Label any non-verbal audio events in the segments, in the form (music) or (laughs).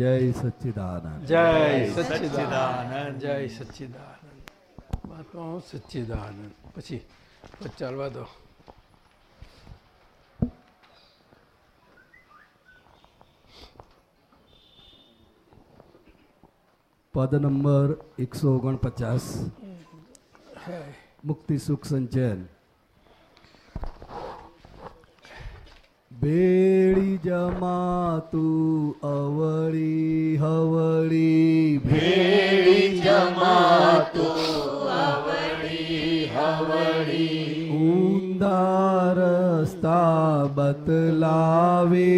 જય સચ્ચિદાનંદ જય સચ્ચિદાનંદ જય સચ્ચિદાનંદ મહાત્મા સચ્ચિદાનંદ પછી પછી ચાલવા દો પદ નંબર એકસો ઓગણપચાસ મુક્તિ સુખ સંચયન ભેળી જમાતું અવળી હવળી. ભેળી જમાતું અવળી હવળી. ઊંધા રસ્તા બતલાવે.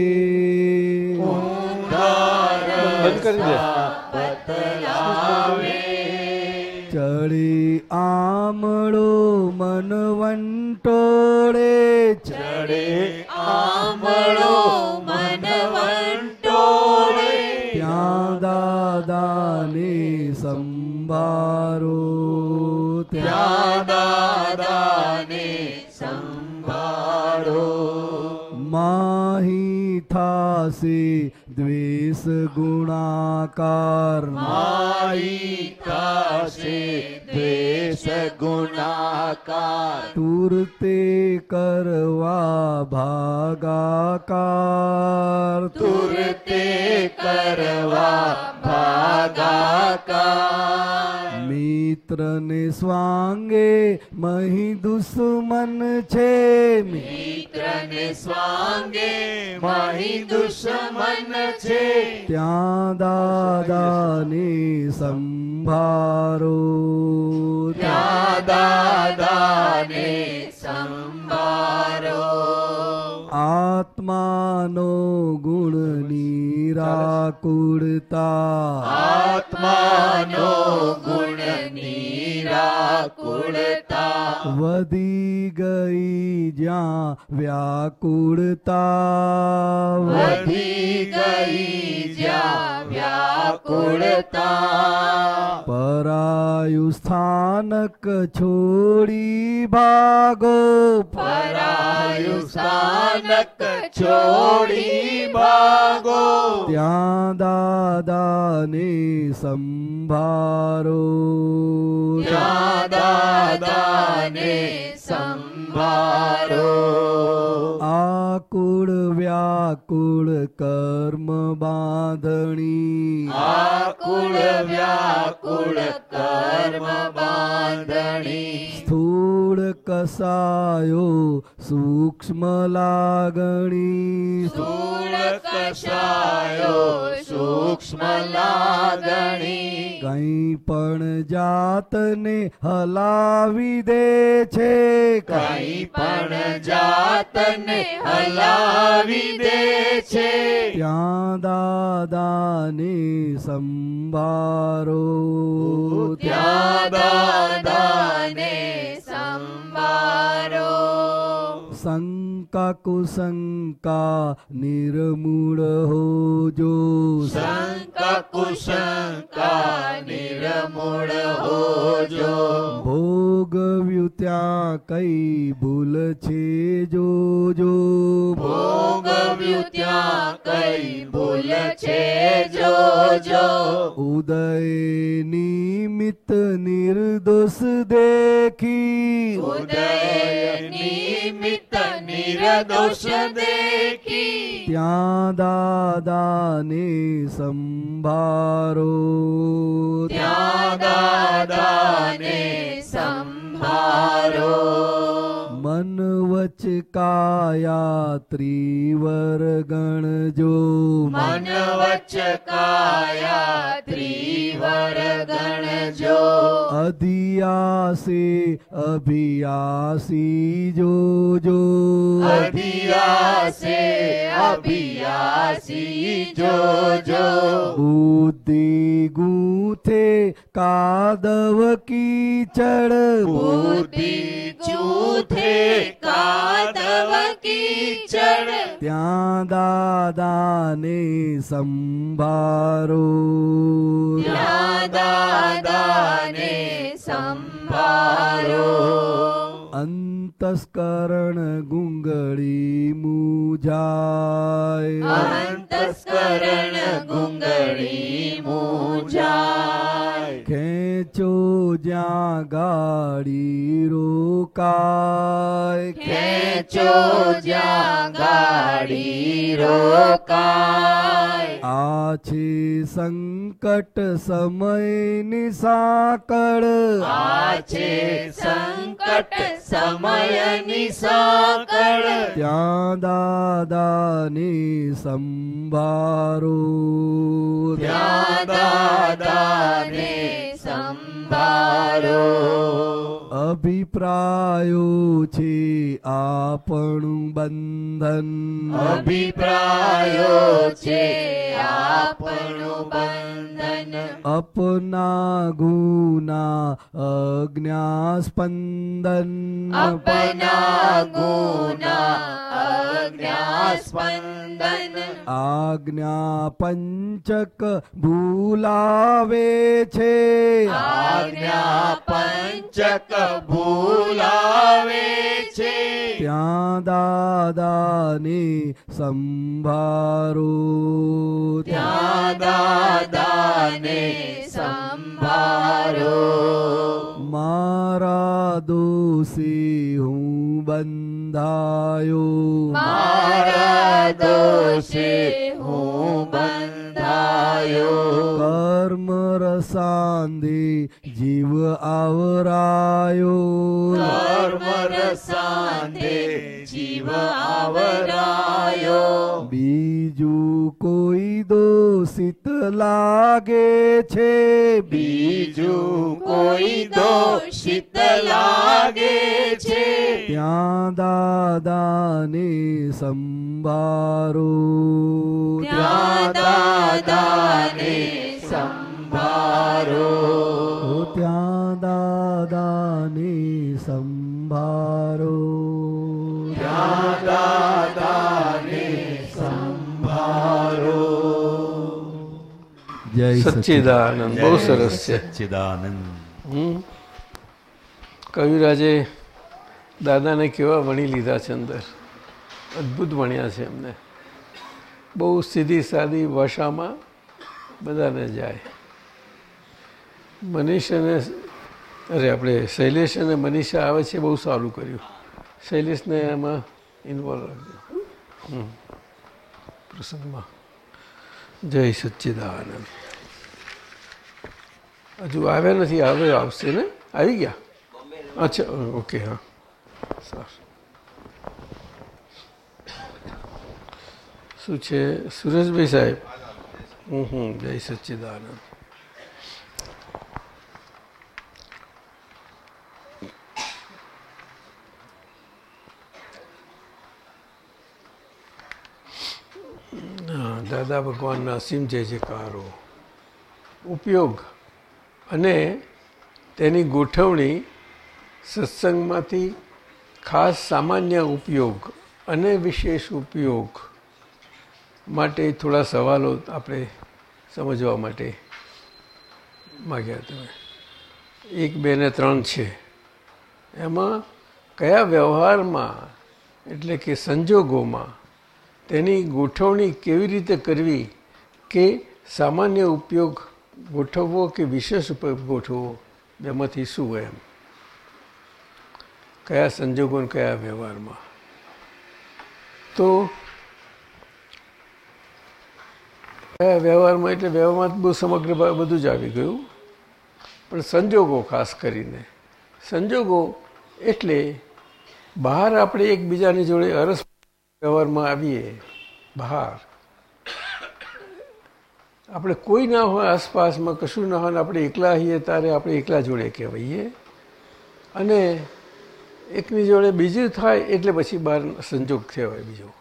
ચડી આમળો મન વંટોળે ચડે આંબળો મન વંટોળે ત્યાં દાદાને સંભારો ત્યાં ત્યાં થાશે દ્વેષ ગુણાકાર માઈ થાસી દ્વેષ ગુણાકાર તુરતે કરવા ભાગાકાર તુરતે કરવા ભાગાકાર. મિત્રને સ્વાંગે મહી દુશ્મન છે. મિત્રને સ્વાંગે મહી દુશ્મન છે. ત્યાં દાદાને સંભારો. ત્યાં દાદાને સંભારો. આત્માનો ગુણ નિરા આત્માનો ગુણ નિરાકુળતા. વધી ગઈ જ્યાં વ્યાકુળતા. વધી ગઈ જ્યાં વ્યાકુળતા. પરાયુ સ્થાનક છોડી ભાગો. પરાયુ સ્થાનક છોડી ભાગો ત્યાં દાદાની સંભારો. ત્યાં દાદાને સંભારો. આકુળ વ્યાકુળ કર્મ બાંધણી. આકુળ વ્યાકુળ કર્મ બાંધણી. સ્થૂળ કસાયો સૂક્ષ્મ લાગણી. સ્થૂળ કસાયો સૂક્ષ્મ લાગણી. કઈ પણ જાતને હલાવી દે છે. કઈ પણ જાતને હલાવી દે છે. ત્યાં દાદાને સંભારો. ત્યાં દાદાને સંભારો. શંકા કુશંકા નિર્મૂળ હોજો શંકા કુશંકા નિર્મૂળ હોજો ભોગવ્યું ત્યાં કઈ ભૂલ છે જોજો ભોગવ્યું ત્યાં કઈ ભૂલ છે જોજો ઉદય નિમિત્ત નિર્દોષ દેખી ઉદય નિમિત્ત નિર્દોષ દેખી ત્યાં દાદાને સંભારો ત્યાં દાદાને સંભારો મન વચ કાયા ત્રિવર ગણજો મન વચ્ચ કાયા ત્રિવર ગણજો અધિયાસે અભિયાસી જોજો અભિયાસે અભિયાસી જોજો બુદ્ધિ ગૂથે કાદવ કીચડ બુદ્ધિ જૂથે કાદવ કીચડ ત્યાં દાદાને સંભારો. ત્યાં દાદાને સંભારો. અંતસ્કરણ ગુંગળી મુજાય. અંતસ્કરણ ગુંગળી મુજાય. ખેંચો જ્યાં ગાડી રોકાય? ખેંચો જ્યાં ગાડી રોકાય. આ છે સંકટ સમયની સાંકળ. આ છે સંકટ સમયની સાંકળ. ત્યાં દાદાને સંભારો. ત્યાં દાદાને સંભારો અભિપ્રાયો. છે આપણું બંધન. અભિપ્રાયો છે આપણું બંધન. અપના ગુના અજ્ઞા સ્પંદન અપના ગુના અજ્ઞા સ્પંદન આજ્ઞા પંચક ભૂલાવે છે. આજ્ઞા પંચક ભૂલાવે છે. ત્યાં દાદાની સંભારો ત્યાં દાદાને સંભારો. મારા દોષી હું બંધાયો. મારા દોષી હું બંધાયો કર્મ રસાંદે જીવ આવરાયો. કર્મ રસાંધે જીવ આવરાયો. બીજું કોઈ દોષિત લાગે છે? બીજું કોઈ દોષિત લાગે છે. ત્યાં દાદાને સંભારો. ત્યાં દાદાને સંભારો. ત્યાં દાદાને સંભારો. સચ્ચિદાનંદ બહુ સરસ છે. સચ્ચિદાનંદ હમ. કવિરાજે દાદાને કેવા વણી લીધા છે અંદર? અદ્ભુત વણ્યા છે એમને. બહુ સીધી સાદી ભાષામાં બધાને જાય. મનીષ અને અરે આપણે શૈલેષ અને મનીષા આવે છે બહુ સારું કર્યું. શૈલેષને એમાં ઇન્વોલ્વ રાખજો. પ્રસંગમાં જય સચ્ચિદાનંદ હજુ આવ્યા નથી આવે આવશે ને આવી ગયા અચ્છા ઓકે હા સારું શું છે સુરેશભાઈ સાહેબ હમ હમ જય સચ્ચિદાનંદ દાદા ભગવાનના અસીમ જે જયકારો ઉપયોગ અને તેની ગોઠવણી સત્સંગમાંથી ખાસ સામાન્ય ઉપયોગ અને વિશેષ ઉપયોગ માટે થોડા સવાલો આપણે સમજવા માટે માગ્યા તમે એક, બે ને ત્રણ છે. એમાં કયા વ્યવહારમાં એટલે કે સંજોગોમાં તેની ગોઠવણી કેવી રીતે કરવી કે સામાન્ય ઉપયોગ ગોઠવવો કે વિશેષ ઉપયોગ ગોઠવવો? એમાંથી શું હોય એમ? કયા સંજોગો કયા વ્યવહારમાં? તો કયા વ્યવહારમાં એટલે વ્યવહારમાં બહુ સમગ્ર બધું જ આવી ગયું. પણ સંજોગો ખાસ કરીને. સંજોગો એટલે બહાર આપણે એકબીજાની જોડે અરસ વ્યવહારમાં આવીએ, બહાર. આપણે કોઈ ના હોય આસપાસમાં, કશું ના હોય આપણે એકલા હોઈએ ત્યારે આપણે એકલા જોડે કહેવાઈએ. અને એકની જોડે બીજું થાય એટલે પછી બહાર સંજોગ કહેવાય બીજો.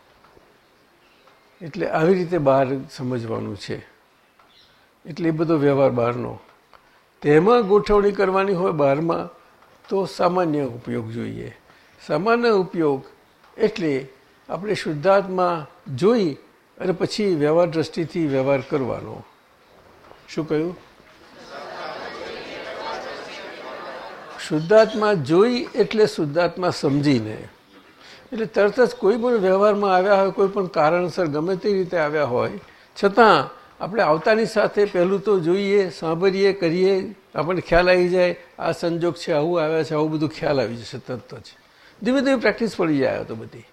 એટલે આવી રીતે બહાર સમજવાનું છે. એટલે એ બધો વ્યવહાર બહારનો. તેમાં ગોઠવણી કરવાની હોય બહારમાં તો સામાન્ય ઉપયોગ જોઈએ. સામાન્ય ઉપયોગ એટલે આપણે શુદ્ધાત્મા જોઈ અને પછી વ્યવહાર દ્રષ્ટિથી વ્યવહાર કરવાનો. શું કહ્યું? શુદ્ધાત્મા જોઈ એટલે શુદ્ધાત્મા સમજીને. એટલે તરત જ કોઈ પણ વ્યવહારમાં આવ્યા હોય, કોઈ પણ કારણસર ગમે તે રીતે આવ્યા હોય, છતાં આપણે આવતાની સાથે પહેલું તો જોઈએ, સાંભળીએ, કરીએ, આપણને ખ્યાલ આવી જાય, આ સંજોગ છે, આવું આવ્યા છે, આવું બધું ખ્યાલ આવી જશે તરત જ. ધીમે ધીમે પ્રેક્ટિસ પડી જાય તો બધી.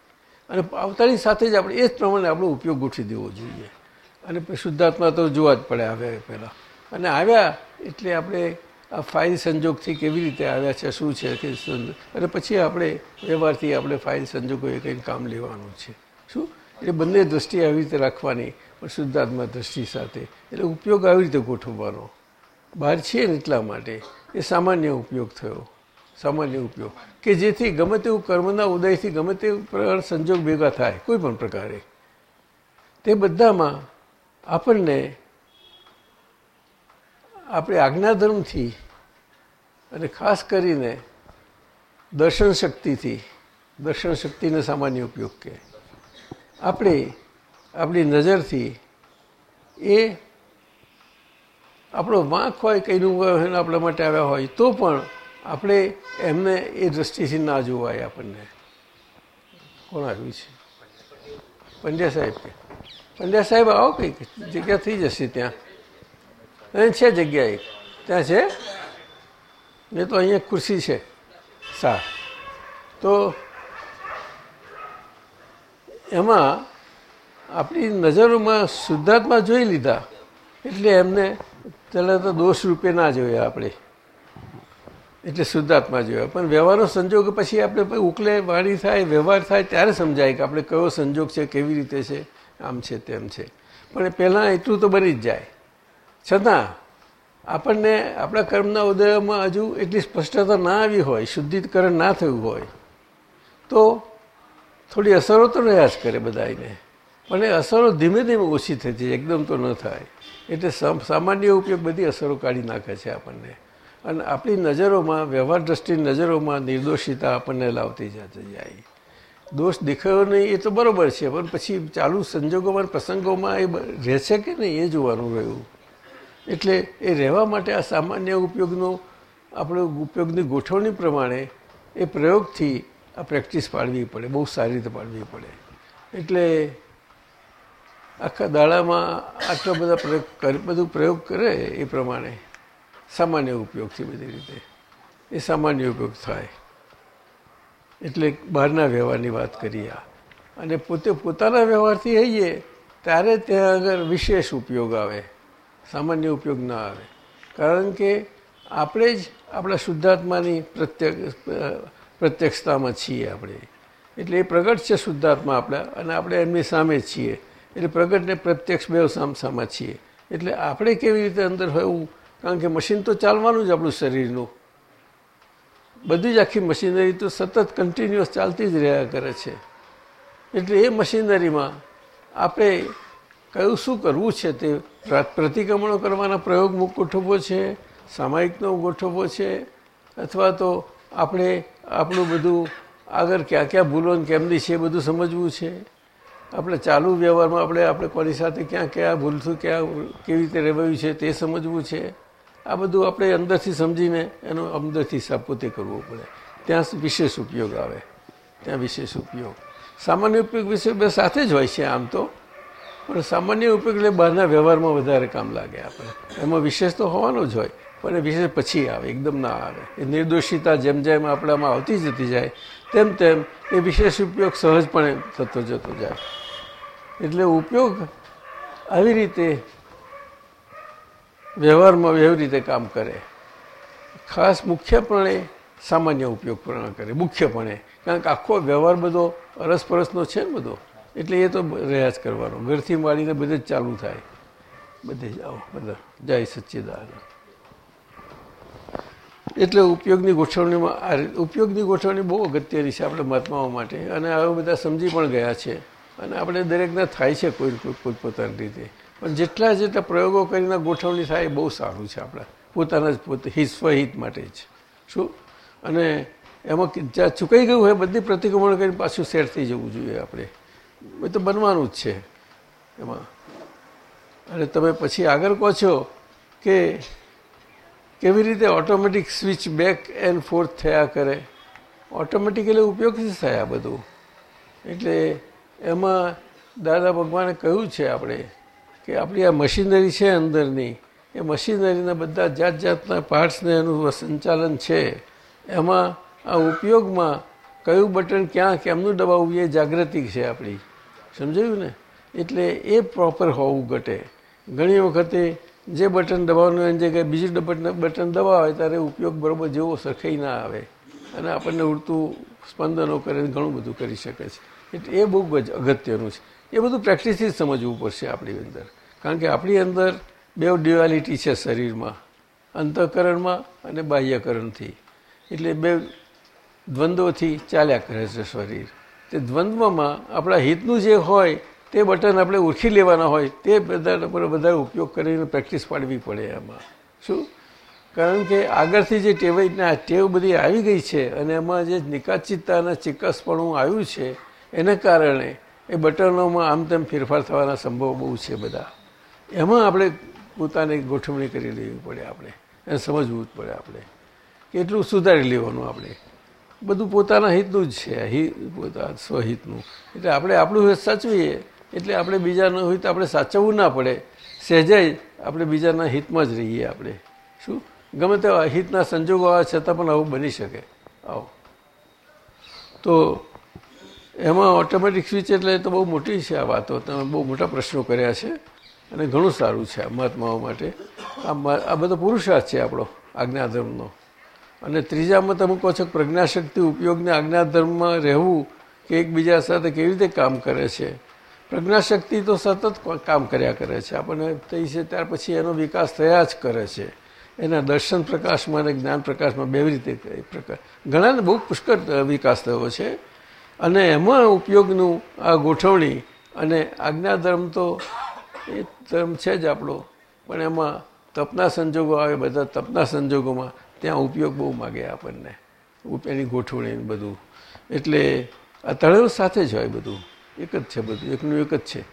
અને આવતાની સાથે જ આપણે એ જ પ્રમાણે આપણો ઉપયોગ ગોઠવી દેવો જોઈએ. અને શુદ્ધાત્મા તો જોવા જ પડે આવ્યા પહેલાં. અને આવ્યા એટલે આપણે આ ફાઇલ સંજોગથી કેવી રીતે આવ્યા છે, શું છે, કે અને પછી આપણે વ્યવહારથી આપણે ફાઇલ સંજોગોએ કંઈક કામ લેવાનું છે. શું? એટલે બંને દ્રષ્ટિ આવી રીતે રાખવાની, પણ શુદ્ધાત્મા દ્રષ્ટિ સાથે. એટલે ઉપયોગ આવી રીતે ગોઠવવાનો. બહાર છીએ ને એટલા માટે. એ સામાન્ય ઉપયોગ થયો. સામાન્ય ઉપયોગ. કે જેથી ગમે તેવું કર્મના ઉદયથી ગમે તે સંજોગ ભેગા થાય, કોઈ પણ પ્રકારે. તે બધામાં આપણને આપણે આજ્ઞાધર્મથી અને ખાસ કરીને દર્શન શક્તિથી, દર્શન શક્તિનો સામાન્ય ઉપયોગ કે આપણે આપણી નજરથી એ આપણો વાંક હોય કંઈનું આપણા માટે આવ્યા હોય, તો પણ આપણે એમને એ દ્રષ્ટિથી ના જોવાય આપણને. કોણ આવ્યું છે? પંડ્યા સાહેબ પંડ્યા સાહેબ આવો કંઈક. જગ્યા થઈ જશે ત્યાં. અહીં છે જગ્યા એક. ત્યાં છે? ને તો અહીંયા ખુરશી છે. સા તો એમાં આપણી નજરોમાં શુદ્ધાત્મા જોઈ લીધા. એટલે એમને પહેલાં તો દોષ રૂપે ના જોયા આપણે. એટલે શુદ્ધાત્મા જોયા પણ વ્યવહારનો સંજોગ પછી આપણે ઉકલે વાણી થાય, વ્યવહાર થાય, ત્યારે સમજાય કે આપણે કયો સંજોગ છે, કેવી રીતે છે, આમ છે, તેમ છે. પણ એ પહેલાં એટલું તો બની જ જાય. છતાં આપણને આપણા કર્મના ઉદયમાં હજુ એટલી સ્પષ્ટતા ના આવી હોય, શુદ્ધિકરણ ના થયું હોય, તો થોડી અસરો તો રહ્યા જ કરે બધાને પણ એ અસરો ધીમે ધીમે ઓછી થતી એકદમ તો ન થાય. એટલે સમ- સામાન્ય ઉપયોગ બધી અસરો કાઢી નાખે છે આપણને. અને આપણી નજરોમાં, વ્યવહાર દ્રષ્ટિની નજરોમાં નિર્દોષિતા આપણને લાવતી જતી જાય દોષ દેખાયો નહીં, એ તો બરોબર છે, પણ પછી ચાલુ સંજોગોમાં પ્રસંગોમાં એ રહેશે કે નહીં, એ જોવાનું રહ્યું. એટલે એ રહેવા માટે આ સામાન્ય ઉપયોગનો, આપણે ઉપયોગની ગોઠવણી પ્રમાણે એ પ્રયોગથી આ પ્રેક્ટિસ પાડવી પડે, બહુ સારી રીતે પાડવી પડે. એટલે આખા દાડામાં આટલા બધા પ્રયોગ બધું પ્રયોગ કરે એ પ્રમાણે સામાન્ય ઉપયોગથી બધી રીતે. એ સામાન્ય ઉપયોગ થાય. એટલે બહારના વ્યવહારની વાત કરીએ અને પોતે પોતાના વ્યવહારથી હઈએ, ત્યારે ત્યાં આગળ વિશેષ ઉપયોગ આવે. સામાન્ય ઉપયોગ ના આવે. કારણ કે આપણે જ આપણા શુદ્ધાત્માની પ્રત્યક્ષ પ્રત્યક્ષતામાં છીએ આપણે. એટલે એ પ્રગટ છે શુદ્ધાત્મા આપણા, અને આપણે એમની સામે છીએ. એટલે પ્રગટ ને પ્રત્યક્ષ બે સામસામાં છીએ. એટલે આપણે કેવી રીતે અંદર હોવું? કારણ કે મશીન તો ચાલવાનું જ આપણું શરીરનું. બધી જ આખી મશીનરી તો સતત કન્ટિન્યુઅસ ચાલતી જ રહ્યા કરે છે. એટલે એ મશીનરીમાં આપણે કયું શું કરવું છે તે પ્ર- પ્રતિક્રમણો કરવાના પ્રયોગ ગોઠવવો છે, સામાયિકનો ગોઠવવો છે, અથવા તો આપણે આપણું બધું આગળ ક્યાં ક્યાં ભૂલો કેમની છે એ બધું સમજવું છે. આપણે ચાલુ વ્યવહારમાં આપણે આપણે કોની સાથે ક્યાં ક્યાં ભૂલશું ક્યાં કેવી રીતે રહેવાયું છે તે સમજવું છે. આ બધું આપણે અંદરથી સમજીને એનો અંદરથી હિસાબ પોતે કરવો પડે. ત્યાં વિશેષ ઉપયોગ આવે. ત્યાં વિશેષ ઉપયોગ. સામાન્ય ઉપયોગ વિશે બે સાથે જ હોય છે આમ તો. પણ સામાન્ય ઉપયોગ એટલે બહારના વ્યવહારમાં વધારે કામ લાગે આપણે એમાં વિશેષ તો હોવાનો જ હોય, પણ એ વિશેષ પછી આવે, એકદમ ના આવે. એ નિર્દોષિતા જેમ જેમ આપણામાં આવતી જતી જાય, તેમ તેમ એ વિશેષ ઉપયોગ સહજપણે થતો જતો જાય. એટલે ઉપયોગ આવી રીતે વ્યવહારમાં એવી રીતે કામ કરે. ખાસ મુખ્યપણે સામાન્ય ઉપયોગ પૂર્ણ કરે, મુખ્યપણે. કારણ કે આખો વ્યવહાર બધો અરસપરસનો છે ને બધો, એટલે એ તો રહ્યા જ કરવાનો. ઘરથી માંડીને બધે જ ચાલુ થાય. બધે જ આવો, બધા. જય સચ્ચિદાનંદ. એટલે ઉપયોગની ગોઠવણીમાં આ ઉપયોગની ગોઠવણી બહુ અગત્યની છે આપણે મહાત્માઓ માટે. અને હવે બધા સમજી પણ ગયા છે. અને આપણે દરેકના થાય છે કોઈ કોઈ પોતાની રીતે. પણ જેટલા જેટલા પ્રયોગો કરીને ગોઠવણી થાય એ બહુ સારું છે આપણા. પોતાના જ પોતે હિત સ્વહિત માટે જ. શું? અને એમાં જ્યાં ચૂકાઈ ગયું હોય બધી પ્રતિક્રમણ કરીને પાછું સેટ થઈ જવું જોઈએ આપણે. એ તો બનવાનું જ છે એમાં. અને તમે પછી આગળ કહો છો કે કેવી રીતે automatic switch back and forth થયા કરે? ઓટોમેટિકલી ઉપયોગથી થાય આ બધું. એટલે એમાં દાદા ભગવાને કહ્યું છે આપણે કે આપણી આ મશીનરી છે અંદરની, એ મશીનરીના બધા જાત જાતના પાર્ટ્સને એનું સંચાલન છે. એમાં આ ઉપયોગમાં કયું બટન ક્યાં, કેમનું દબાવવું એ જાગૃતિ છે આપણી. સમજાયું ને? એટલે એ પ્રોપર હોવું ઘટે. ઘણી વખતે જે બટન દબાવવાનું એની જગ્યાએ બીજું બટન દબાવે ત્યારે ઉપયોગ બરાબર જેવો સરખાઈ ના આવે. અને આપણને ઉડતું સ્પંદનો કરીને ઘણું બધું કરી શકે છે. એટલે એ બહુ જ અગત્યનું છે. એ બધું પ્રેક્ટિસથી જ સમજવું પડશે આપણી અંદર. કારણ કે આપણી અંદર બે ડ્યુઆલિટી છે શરીરમાં, અંતઃકરણમાં અને બાહ્યકરણથી. એટલે બે દ્વંદ્વથી ચાલ્યા કરે છે શરીર. તે દ્વંદ્વમાં આપણા હિતનું જે હોય, તે બટન આપણે ઓળખી લેવાના હોય, તે બધા પર વધારે ઉપયોગ કરીને પ્રેક્ટિસ પાડવી પડે એમાં. શું? કારણ કે આગળથી જે ટેવાઈને આ ટેવ બધી આવી ગઈ છે અને એમાં જે નિકાચિતતા અને ચિકસપણું આવ્યું છે, એને કારણે એ બટનોમાં આમ તેમ ફેરફાર થવાના સંભવ બહુ છે બધા. એમાં આપણે પોતાની ગોઠવણી કરી લેવી પડે આપણે એને સમજવું જ પડે આપણે કેટલું સુધારી લેવાનું આપણે. બધું પોતાના હિતનું જ છે હિત, પોતા સ્વહિતનું. એટલે આપણે આપણું હિત સાચવીએ, એટલે આપણે બીજાનું હિત આપણે સાચવવું ના પડે. સહેજાઈ આપણે બીજાના હિતમાં જ રહીએ આપણે. શું? ગમે તેવા હિતના સંજોગો આવે છતાં પણ આવું બની શકે. આવો. તો એમાં ઓટોમેટિક સ્વિચ એટલે તો બહુ મોટી છે આ વાતો. તમે બહુ મોટા પ્રશ્નો કર્યા છે. અને ઘણું સારું છે આ મહાત્માઓ માટે. આ બધો પુરુષાર્થ છે આપણો આજ્ઞાધર્મનો. અને ત્રીજામાં તમે કહો છો પ્રજ્ઞાશક્તિ ઉપયોગને આજ્ઞાધર્મમાં રહેવું કે એકબીજા સાથે કેવી રીતે કામ કરે છે? પ્રજ્ઞાશક્તિ તો સતત કામ કર્યા કરે છે. આપણને થઈ છે ત્યાર પછી એનો વિકાસ થયા જ કરે છે. એના દર્શન પ્રકાશમાં અને જ્ઞાન પ્રકાશમાં બે રીતે પ્રકાર, ઘણાને બહુ પુષ્કળ વિકાસ થયો છે. અને એમાં ઉપયોગનું આ ગોઠવણી અને આજ્ઞાધર્મ તો એ ધર્મ છે જ આપણો. પણ એમાં તપના સંજોગો આવે બધા તપના સંજોગોમાં ત્યાં ઉપયોગ બહુ માગે આપણને. એની ગોઠવણી બધું. એટલે આ તળેવ સાથે જ હોય બધું. એક જ છે બધું. એકનું એક જ છે.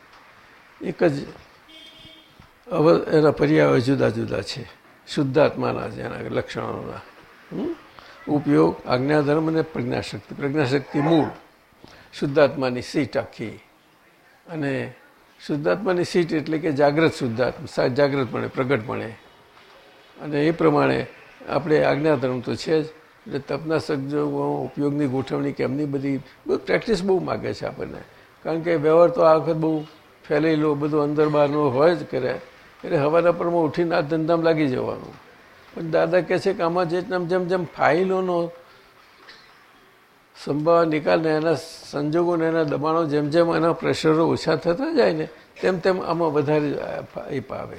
એક જ અવ એના પર્યાય જુદા જુદા છે. શુદ્ધાત્માના છે એના લક્ષણોના. ઉપયોગ આજ્ઞાધર્મ અને પ્રજ્ઞાશક્તિ. પ્રજ્ઞાશક્તિ મૂળ. શુદ્ધાત્માની સીટ આખી. અને શુદ્ધાત્માની સીટ એટલે કે જાગ્રત શુદ્ધાત્મા જાગ્રતપણે, પ્રગટપણે. અને એ પ્રમાણે આપણે આજ્ઞાધર્મ તો છે જ. એટલે તપના સંજોગો ઉપયોગની ગોઠવણી કે એમની બધી, બહુ પ્રેક્ટિસ બહુ માગે છે આપણને. કારણ કે વ્યવહાર તો આ વખત બહુ ફેલાયેલો, બધું અંદર બહારનો હોય જ કરે. એટલે હવાના પરમાં ઉઠીને આ ધંધામાં લાગી જવાનું. પણ દાદા કહે છે કે આમાં જે જેમ જેમ ફાઇલોનો સંભાવ નિકાલને એના સંજોગોને એના દબાણો જેમ જેમ એના પ્રેશરો ઓછા થતા જાય ને તેમ તેમ આમાં વધારે એ પાવે.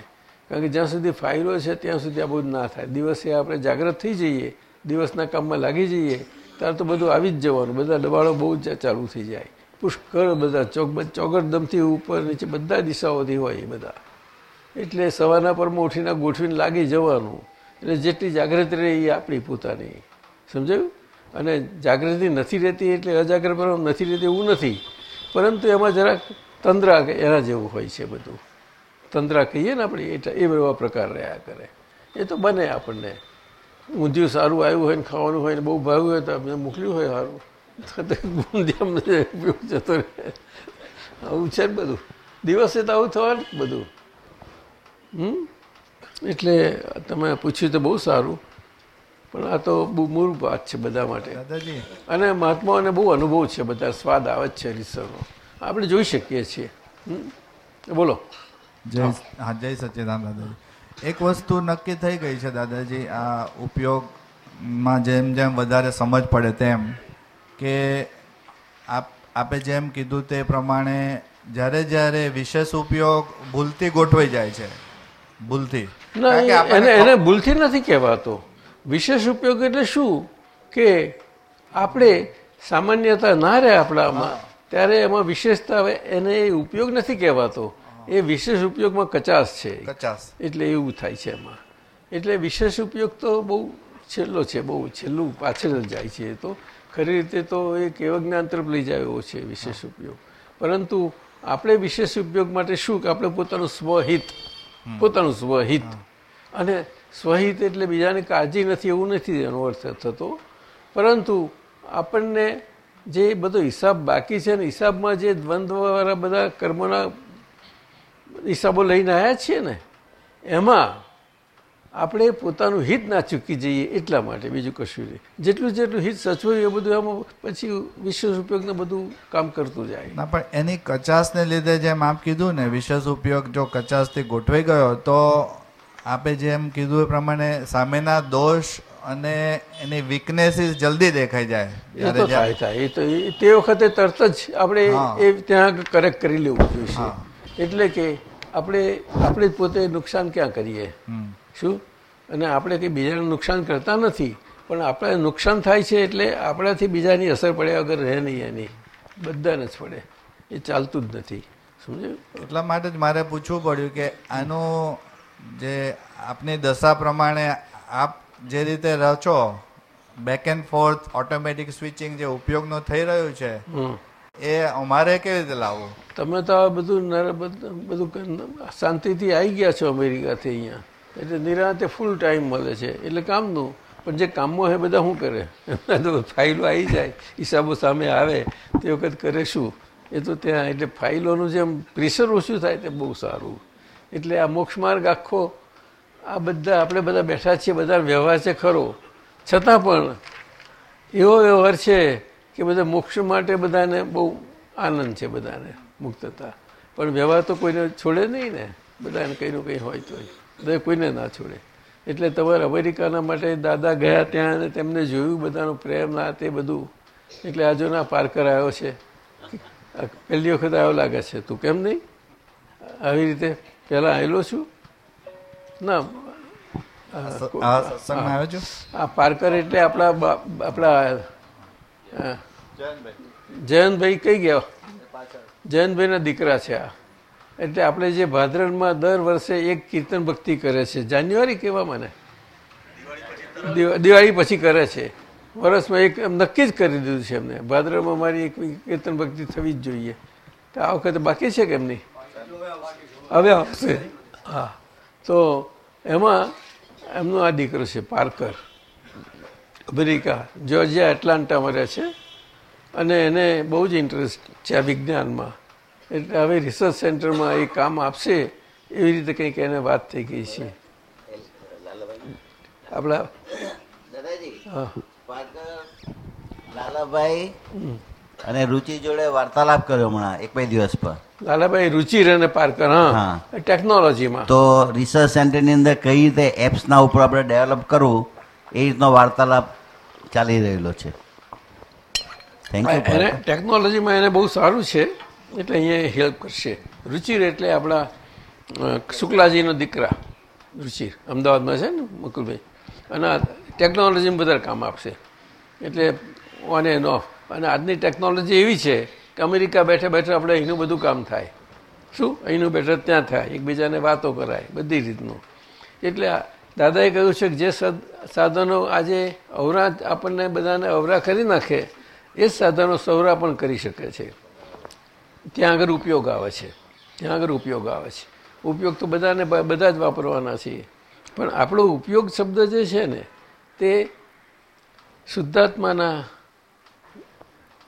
કારણ કે જ્યાં સુધી ફાઇલો છે ત્યાં સુધી આ બધું ના થાય. દિવસે આપણે જાગૃત થઈ જઈએ, દિવસના કામમાં લાગી જઈએ, ત્યારે તો બધું આવી જ જવાનું. બધા દબાણો બહુ જ ચાલુ થઈ જાય. પુષ્કળ બધા ચોક ચોગરદમથી ઉપર નીચે બધા દિશાઓથી હોય બધા. એટલે સવારના પરમાં ઉઠીને ગોઠવીને લાગી જવાનું. એટલે જેટલી જાગૃતિ રહે એ આપણી પોતાની. સમજાયું? અને જાગૃતિ નથી રહેતી એટલે અજાગ્રત નથી રહેતી એવું નથી. પરંતુ એમાં જરાક તંદ્રા એના જેવું હોય છે બધું. તંદ્રા કહીએ ને આપણે એટલે એ એવા પ્રકાર રહ્યા કરે. એ તો બને આપણને. ઊંધિયું સારું આવ્યું હોય ને ખાવાનું હોય ને બહુ ભાવ્યું હોય તો આપણે મોકલ્યું હોય સારું. ઉપયોગ જતો રહે. આવું છે બધું. દિવસે તો આવું થવાનું બધું. હમ? એટલે તમે પૂછ્યું તો બહુ સારું. પણ આ તો બહુ મૂળ વાત છે બધા માટે. દાદાજી. અને મહાત્માઓને બહુ અનુભવ છે બધા સ્વાદ આવે જ છે રીસરનો આપણે જોઈ શકીએ છીએ. બોલો. જય હા જય સચ્ચિદાન દાદાજી. એક વસ્તુ નક્કી થઈ ગઈ છે દાદાજી આ ઉપયોગમાં જેમ જેમ વધારે સમજ પડે તેમ કે આપ આપે જેમ કીધું તે પ્રમાણે જ્યારે જ્યારે વિશેષ ઉપયોગ ભૂલથી ગોઠવાઈ જાય છે. ભૂલથી. એને ભૂલથી નથી કહેવાતો. વિશેષ ઉપયોગ એટલે શું? કે આપણે સામાન્યતા ના રહે આપણામાં ત્યારે એમાં વિશેષતા આવે એને એ ઉપયોગ નથી કહેવાતો. એ વિશેષ ઉપયોગમાં કચાશ છે. કચાસ. એટલે એવું થાય છે એમાં. એટલે વિશેષ ઉપયોગ તો બહુ છેલ્લો છે બહુ છેલ્લું પાછળ જ જાય છે એ તો. ખરી રીતે તો એ કેવ જ્ઞાન તરફ લઈ જાય એવો છે વિશેષ ઉપયોગ. પરંતુ આપણે વિશેષ ઉપયોગ માટે શું કે આપણે પોતાનું સ્વહિત પોતાનું સ્વહિત. અને સ્વહિત એટલે બીજાની કાળજી નથી, એવું નથી એનો અર્થ થતો. પરંતુ આપણને જે બધો હિસાબ બાકી છે ને, હિસાબમાં જે દ્વંદ્વવાળા બધા કર્મોના હિસાબો લઈને આવ્યા છીએ ને, એમાં આપણે પોતાનું હિત ના ચૂકી જઈએ એટલા માટે, બીજું કશું નહીં. જેટલું જેટલું હિત સચવું એ બધું એમાં પછી વિશેષ ઉપયોગને બધું કામ કરતું જાય. ના, પણ એની કચાસને લીધે જેમ આપ કીધું ને વિશેષ ઉપયોગ જો કચાસથી ગોઠવાઈ ગયો, તો આપે જેમ કીધું એ પ્રમાણે સામેના દોષ અને એની વીકનેસીસ જલ્દી દેખાઈ જાય. એ તો થાય થાય. એ તો વખતે તરત જ આપણે એ ત્યાં કરેક્ટ કરી લેવું જોઈએ. એટલે કે આપણે આપણે પોતે નુકસાન ક્યાં કરીએ? શું? અને આપણે કંઈ બીજાને નુકસાન કરતા નથી પણ આપણે નુકસાન થાય છે એટલે આપણાથી બીજાની અસર પડે વગર રહે નહીં એની. બધાને જ પડે. એ ચાલતું જ નથી. સમજ્યું? એટલા માટે જ મારે પૂછવું પડ્યું કે આનું જે આપની દશા પ્રમાણે આપ જે રીતે રચો back and forth automatic switching જે ઉપયોગનો થઈ રહ્યું છે. એ અમારે કેવી રીતે લાવવું? તમે તો બધું બધું બધું શાંતિથી આવી ગયા છો અમેરિકાથી અહીંયા. એટલે નિરાંતે ફૂલ ટાઈમ મળે છે. એટલે કામનું. પણ જે કામમાં હોય બધા શું કરે? એમના તો ફાઇલો આવી જાય. હિસાબો સામે આવે. તે વખત કરે શું? એ તો ત્યાં એટલે ફાઇલોનું જેમ પ્રેશર ઓછું થાય તે બહુ સારું. એટલે આ મોક્ષ માર્ગ આખો આ બધા, આપણે બધા બેઠા છીએ, બધા વ્યવહાર છે, ખરો. છતાં પણ એવો વ્યવહાર છે કે બધા મોક્ષ માટે બધાને બહુ આનંદ છે, બધાને, મુક્તતા. પણ વ્યવહાર તો કોઈને છોડે નહીં ને. બધાને કંઈનું કંઈ હોય તો કોઈને ના છોડે. એટલે તમારે અમેરિકાના માટે દાદા ગયા ત્યાં અને તેમને જોયું, બધાનો પ્રેમ ના તે બધું. એટલે આજુ ના પાર્કર આવ્યો છે. પહેલી વખત આવ્યો લાગે છે. તું કેમ નહીં? આવી રીતે પહેલાં આવેલો છું. ના આ પાર્કર એટલે આપણા આપણા જયંતભાઈ. કઈ ગયા? જયંતભાઈના દીકરા છે આ. એટલે આપણે જે ભાદરણમાં દર વર્ષે એક કીર્તન ભક્તિ કરે છે. જાન્યુઆરી કેવા મને. દિવાળી પછી કરે છે. વર્ષમાં એક એમ નક્કી જ કરી દીધું છે એમને. ભાદરણમાં મારી એક કીર્તન ભક્તિ થવી જ જોઈએ. તો આ વખતે બાકી છે કે નહીં હવે આવશે હા. તો એમાં એમનો આ દીકરો છે પાર્કર. અમેરિકા જ્યોર્જિયા એટલાન્ટામાં રહે છે. અને એને બહુ જ ઇન્ટરેસ્ટ છે આ વિજ્ઞાનમાં. એટલે હવે રિસર્ચ સેન્ટરમાં એ કામ આપશે એવી રીતે કંઈક એને વાત થઈ ગઈ છે. આપણા હા. પાર્કર લાલાભાઈ અને રુચિ જોડે વાર્તાલાપ કર્યો હમણાં એક બે દિવસ પર. લાલાભાઈ રુચિર અને પાર્કર હા. હા. ટેકનોલોજીમાં. તો રિસર્ચ સેન્ટરની અંદર કઈ રીતે એપ્સના ઉપર આપણે ડેવલપ કરવું એ રીતનો વાર્તાલાપ ચાલી રહેલો છે. થેન્ક યુ ટેકનોલોજીમાં એને બહુ સારું છે એટલે અહીંયા હેલ્પ કરશે. રુચિર એટલે આપણા શુક્લાજીનો દીકરા રુચિર અમદાવાદમાં છે ને મુકુલભાઈ. અને ટેકનોલોજીમાં બધા કામ આપશે. એટલે ઓન એન્ડ ઓફ અને આજની ટેકનોલોજી એવી છે કે અમેરિકા બેઠે બેઠે આપણે અહીંનું બધું કામ થાય. શું? અહીંનું બેઠે ત્યાં થાય. એકબીજાને વાતો કરાય. બધી રીતનું. એટલે દાદાએ કહ્યું છે કે જે સાધનો આજે અવરા આપણને બધાને અવરા કરી નાખે, એ જ સાધનો સૌરા પણ કરી શકે છે. ત્યાં આગળ ઉપયોગ આવે છે. ત્યાં આગળ ઉપયોગ આવે છે. ઉપયોગ તો બધાને બધા જ વાપરવાના છીએ. પણ આપણો ઉપયોગ શબ્દ જે છે ને, તે શુદ્ધાત્માના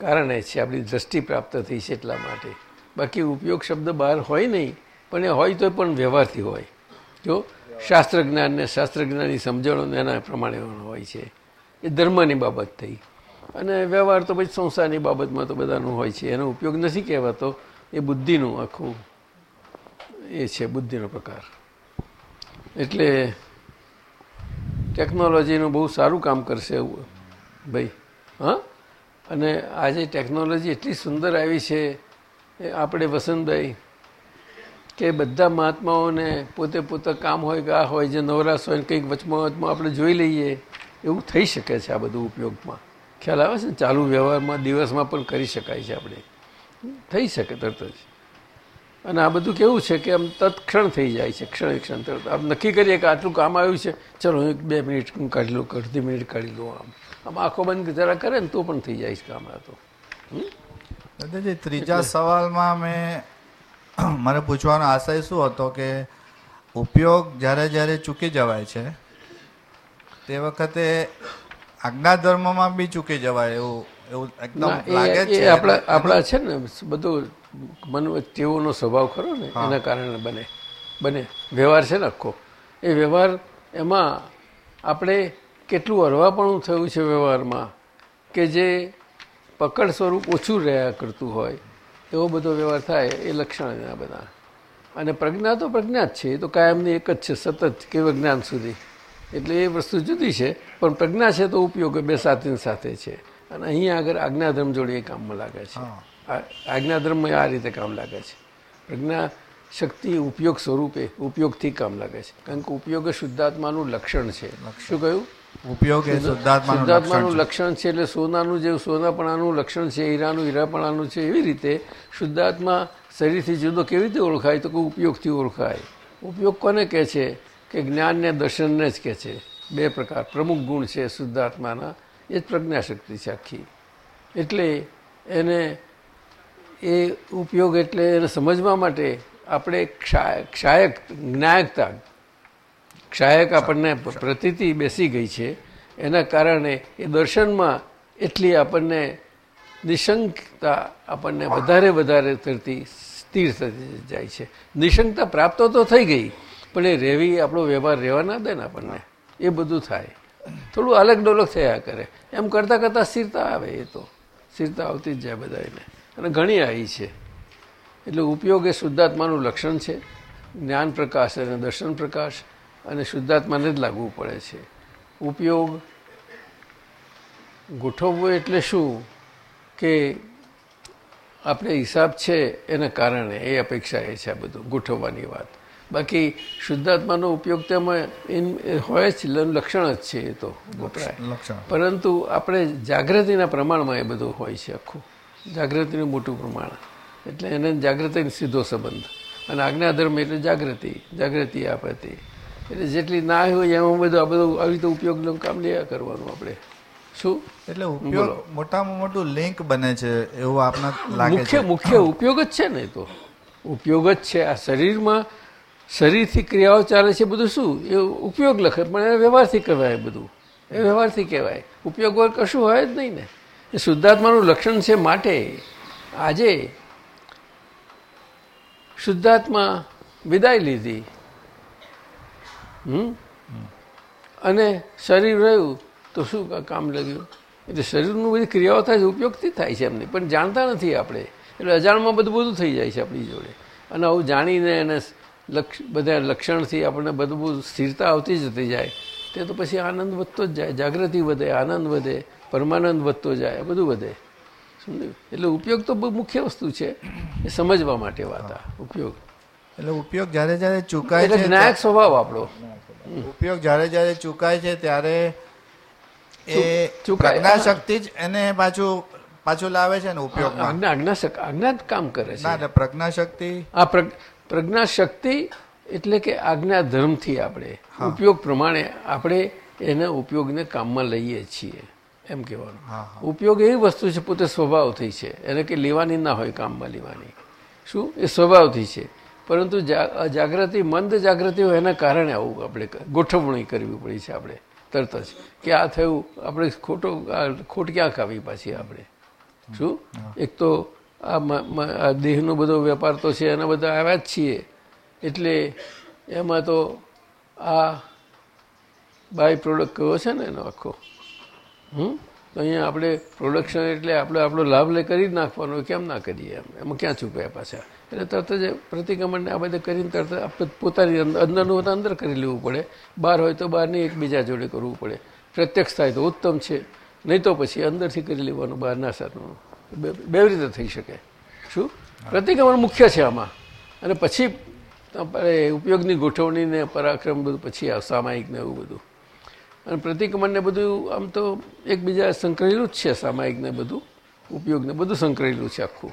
કારણે છે, આપણી દ્રષ્ટિ પ્રાપ્ત થઈ છે એટલા માટે. બાકી ઉપયોગ શબ્દ બહાર હોય નહીં, પણ એ હોય તો પણ વ્યવહારથી હોય. જો શાસ્ત્ર જ્ઞાન ને શાસ્ત્ર જ્ઞાનની સમજણો એના પ્રમાણે હોય છે. એ ધર્મની બાબત થઈ. અને વ્યવહાર તો પછી સંસારની બાબતમાં તો બધાનું હોય છે. એનો ઉપયોગ નથી કહેવાતો. એ બુદ્ધિનું આખું એ છે, બુદ્ધિનો પ્રકાર. એટલે ટેકનોલોજીનું બહુ સારું કામ કરશે એવું. ભાઈ, હા? અને આજે ટેકનોલોજી એટલી સુંદર આવી છે આપણે વસંતભાઈ, કે બધા મહાત્માઓને પોતે પોતે કામ હોય કે આ હોય, જે નવરાશ હોય કંઈક વચમાં વચમાં આપણે જોઈ લઈએ, એવું થઈ શકે છે આ બધું ઉપયોગમાં. ખ્યાલ આવે છે ને? ચાલુ વ્યવહારમાં, દિવસમાં પણ કરી શકાય છે આપણે. થઈ શકે તરત જ. અને આ બધું કેવું છે કે આમ તત્ક્ષણ થઈ જાય છે, ક્ષણ ક્ષણ તરત. આમ નક્કી કરીએ કે આટલું કામ આવ્યું છે, ચલો એક બે મિનિટ કાઢી લઉં અડધી મિનિટ કાઢી લઉં આમ. આમ આંખો બંધ જરા કરે ને તો પણ થઈ જાય છે તો. દાદાજી ત્રીજા સવાલમાં મેં મારે પૂછવાનો આશય શું હતો કે ઉપયોગ જ્યારે જ્યારે ચૂકી જવાય છે તે વખતે આજ્ઞા ધર્મમાં બી ચૂકી જવાય એવું એવું એકદમ લાગે છે. આપણા આપણા છે ને બધું મન તેઓનો સ્વભાવ ખરો ને એના કારણે બને. બને. વ્યવહાર છે ને આખો. એ વ્યવહાર એમાં આપણે કેટલું અરવાપણું થયું છે વ્યવહારમાં કે જે પકડ સ્વરૂપ ઓછું રહ્યા કરતું હોય એવો બધો વ્યવહાર થાય એ લક્ષણ એના બધા. અને પ્રજ્ઞા તો પ્રજ્ઞા જ છે એ તો કાયમની એક જ છે સતત કેવળ જ્ઞાન સુધી. એટલે એ વસ્તુ જુદી છે પણ પ્રજ્ઞા છે તો ઉપયોગ બે સાથેની સાથે છે. અને અહીંયા આગળ આજ્ઞાધર્મ જોડે એ કામમાં લાગે છે. આ- આજ્ઞાધર્મમાં આ રીતે કામ લાગે છે. પ્રજ્ઞા શક્તિ ઉપયોગ સ્વરૂપે ઉપયોગથી કામ લાગે છે. કારણ કે ઉપયોગ શુદ્ધાત્માનું લક્ષણ છે. શું કહ્યું? ઉપયોગ એ શુદ્ધાત્માનું લક્ષણ છે. એટલે સોનાનું જે સોનાપણાનું લક્ષણ છે હીરાનું હીરાપણાનું છે એવી રીતે શુદ્ધાત્મા શરીરથી જુદો કેવી રીતે ઓળખાય તો કે ઉપયોગથી ઓળખાય? ઉપયોગ કોને કહે છે? કે જ્ઞાનને દર્શનને જ કહે છે. બે પ્રકાર. પ્રમુખ ગુણ છે શુદ્ધાત્માના. એ જ પ્રજ્ઞાશક્તિ છે આખી. એટલે એને એ ઉપયોગ એટલે એને સમજવા માટે આપણે ક્ષાયક જ્ઞાયકતા ક્ષાયક આપણને પ્રતિતિ બેસી ગઈ છે. એના કારણે એ દર્શનમાં એટલી આપણને નિશંકતા આપણને વધારે વધારે થતી, સ્થિર થતી જાય છે. નિશંકતા પ્રાપ્ત તો થઈ ગઈ, પણ એ રહેવી, આપણો વ્યવહાર રહેવા ના દે ને આપણને. એ બધું થાય. થોડું અલગ ડોલક થયા કરે. એમ કરતાં કરતાં સ્થિરતા આવે એ તો. સ્થિરતા આવતી જ જાય બધાને અને ઘણી આવી છે. એટલે ઉપયોગ એ શુદ્ધાત્માનું લક્ષણ છે. જ્ઞાન પ્રકાશ અને દર્શન પ્રકાશ. અને શુદ્ધાત્માને જ લાગવું પડે છે. ઉપયોગ ગોઠવવો એટલે શું? કે આપણે હિસાબ છે એના કારણે એ અપેક્ષા એ છે આ બધું ગોઠવવાની વાત. બાકી શુદ્ધાત્માનો ઉપયોગ તેમાં હોય જ લક્ષણ જ છે એ તો વપરાય પરંતુ આપણે જાગૃતિના પ્રમાણમાં એ બધું હોય છે આખું. જાગૃતિનું મોટું પ્રમાણ. એટલે એને જાગૃતિનો સીધો સંબંધ. અને આજ્ઞાધર્મ એટલે જાગૃતિ. જાગૃતિ આપતી એટલે જેટલી ના હોય એમાં બધું આ બધું આવી રીતે ઉપયોગનું કામ લેવા કરવાનું આપણે. શું? એટલે ઉપયોગ મોટામાં મોટું લિંક બને છે એવું આપને લાગે મુખ્ય મુખ્ય ઉપયોગ જ છે ને તો. ઉપયોગ જ છે. આ શરીરમાં શરીરથી ક્રિયાઓ ચાલે છે બધું શું? એ ઉપયોગ લખે પણ એ વ્યવહારથી કહેવાય બધું. એ વ્યવહારથી કહેવાય. ઉપયોગ વગર કશું હોય જ નહીં ને. એ શુદ્ધાત્માનું લક્ષણ છે માટે આજે શુદ્ધાત્મા વિદાય લીધી. અને શરીર રહ્યું તો શું કામ લાગ્યું? એટલે શરીરનું બધી ક્રિયાઓ થાય છે ઉપયોગથી થાય છે એમને. પણ જાણતા નથી આપણે. એટલે અજાણમાં બધું બધું થઈ જાય છે આપણી જોડે. અને આવું જાણીને એને લક્ષ બધા લક્ષણથી આપણને બધું બધું સ્થિરતા આવતી જતી જાય. તે તો પછી આનંદ વધતો જ જાય. જાગૃતિ વધે આનંદ વધે પરમાનંદ વધતો જાય બધું વધે. સમજ્યું એટલે ઉપયોગ તો બહુ મુખ્ય વસ્તુ છે. એ સમજવા માટે વાત આ. ઉપયોગ. એટલે ઉપયોગ જ્યારે જ્યારે ચૂકાય એટલે જ્ઞાયક સ્વભાવ આપણો. ઉપયોગ જ્યારે જ્યારે ચૂકાય છે ત્યારે એ ચૂકાય. પ્રજ્ઞાશક્તિ જ એને પાછું પાછું લાવે છે ને ઉપયોગમાં. આજ્ઞા આજ્ઞા જ કામ કરે છે. ના પ્રજ્ઞા પ્રજ્ઞાશક્તિ. આ પ્રજ્ઞા શક્તિ એટલે કે આજ્ઞા ધર્મથી આપણે. ઉપયોગ પ્રમાણે આપણે એના ઉપયોગને કામમાં લઈએ છીએ. એમ કહેવાનું. ઉપયોગ એવી વસ્તુ છે પોતે સ્વભાવથી છે. એને કે લેવાની ના હોય કામમાં લેવાની. શું? એ સ્વભાવથી છે. પરંતુ જાગૃતિ મંદ જાગૃતિ હોય એના કારણે આવું આપણે ગોઠવણી કરવી પડી છે આપણે તરત જ. કે આ થયું આપણે ખોટો ખોટ ક્યાં ખાવી પાછી આપણે? શું? એક તો આ દેહનો બધો વેપાર તો છે એના બધા આવ્યા જ છીએ. એટલે એમાં તો આ બાય પ્રોડક્ટ કયો છે ને એનો આખો? હમ? તો અહીંયા આપણે પ્રોડક્શન એટલે આપણે આપણો લાભ લે કરી જ નાખવાનો કેમ ના કરીએ એમ? એમાં ક્યાં ચૂક્યા પાછા? એટલે તરત જ પ્રતિક્રમણને આ બધે કરીને તરત પોતાની અંદરનું હોય તો અંદર કરી લેવું પડે. બહાર હોય તો બહારની એકબીજા જોડે કરવું પડે. પ્રત્યક્ષ થાય તો ઉત્તમ છે. નહીં તો પછી અંદરથી કરી લેવાનું બહારના સાથનું બે બે રીતે થઈ શકે. શું? પ્રતિક્રમણ મુખ્ય છે આમાં. અને પછી આપણે ઉપયોગની ગોઠવણીને, પરાક્રમ બધું, પછી આ સામાયિક ને એવું બધું. અને પ્રતિક્રમણને બધું આમ તો એકબીજા સંકળેલું જ છે, સામાયિક ને બધું. ઉપયોગને બધું સંકળેલું છે આખું.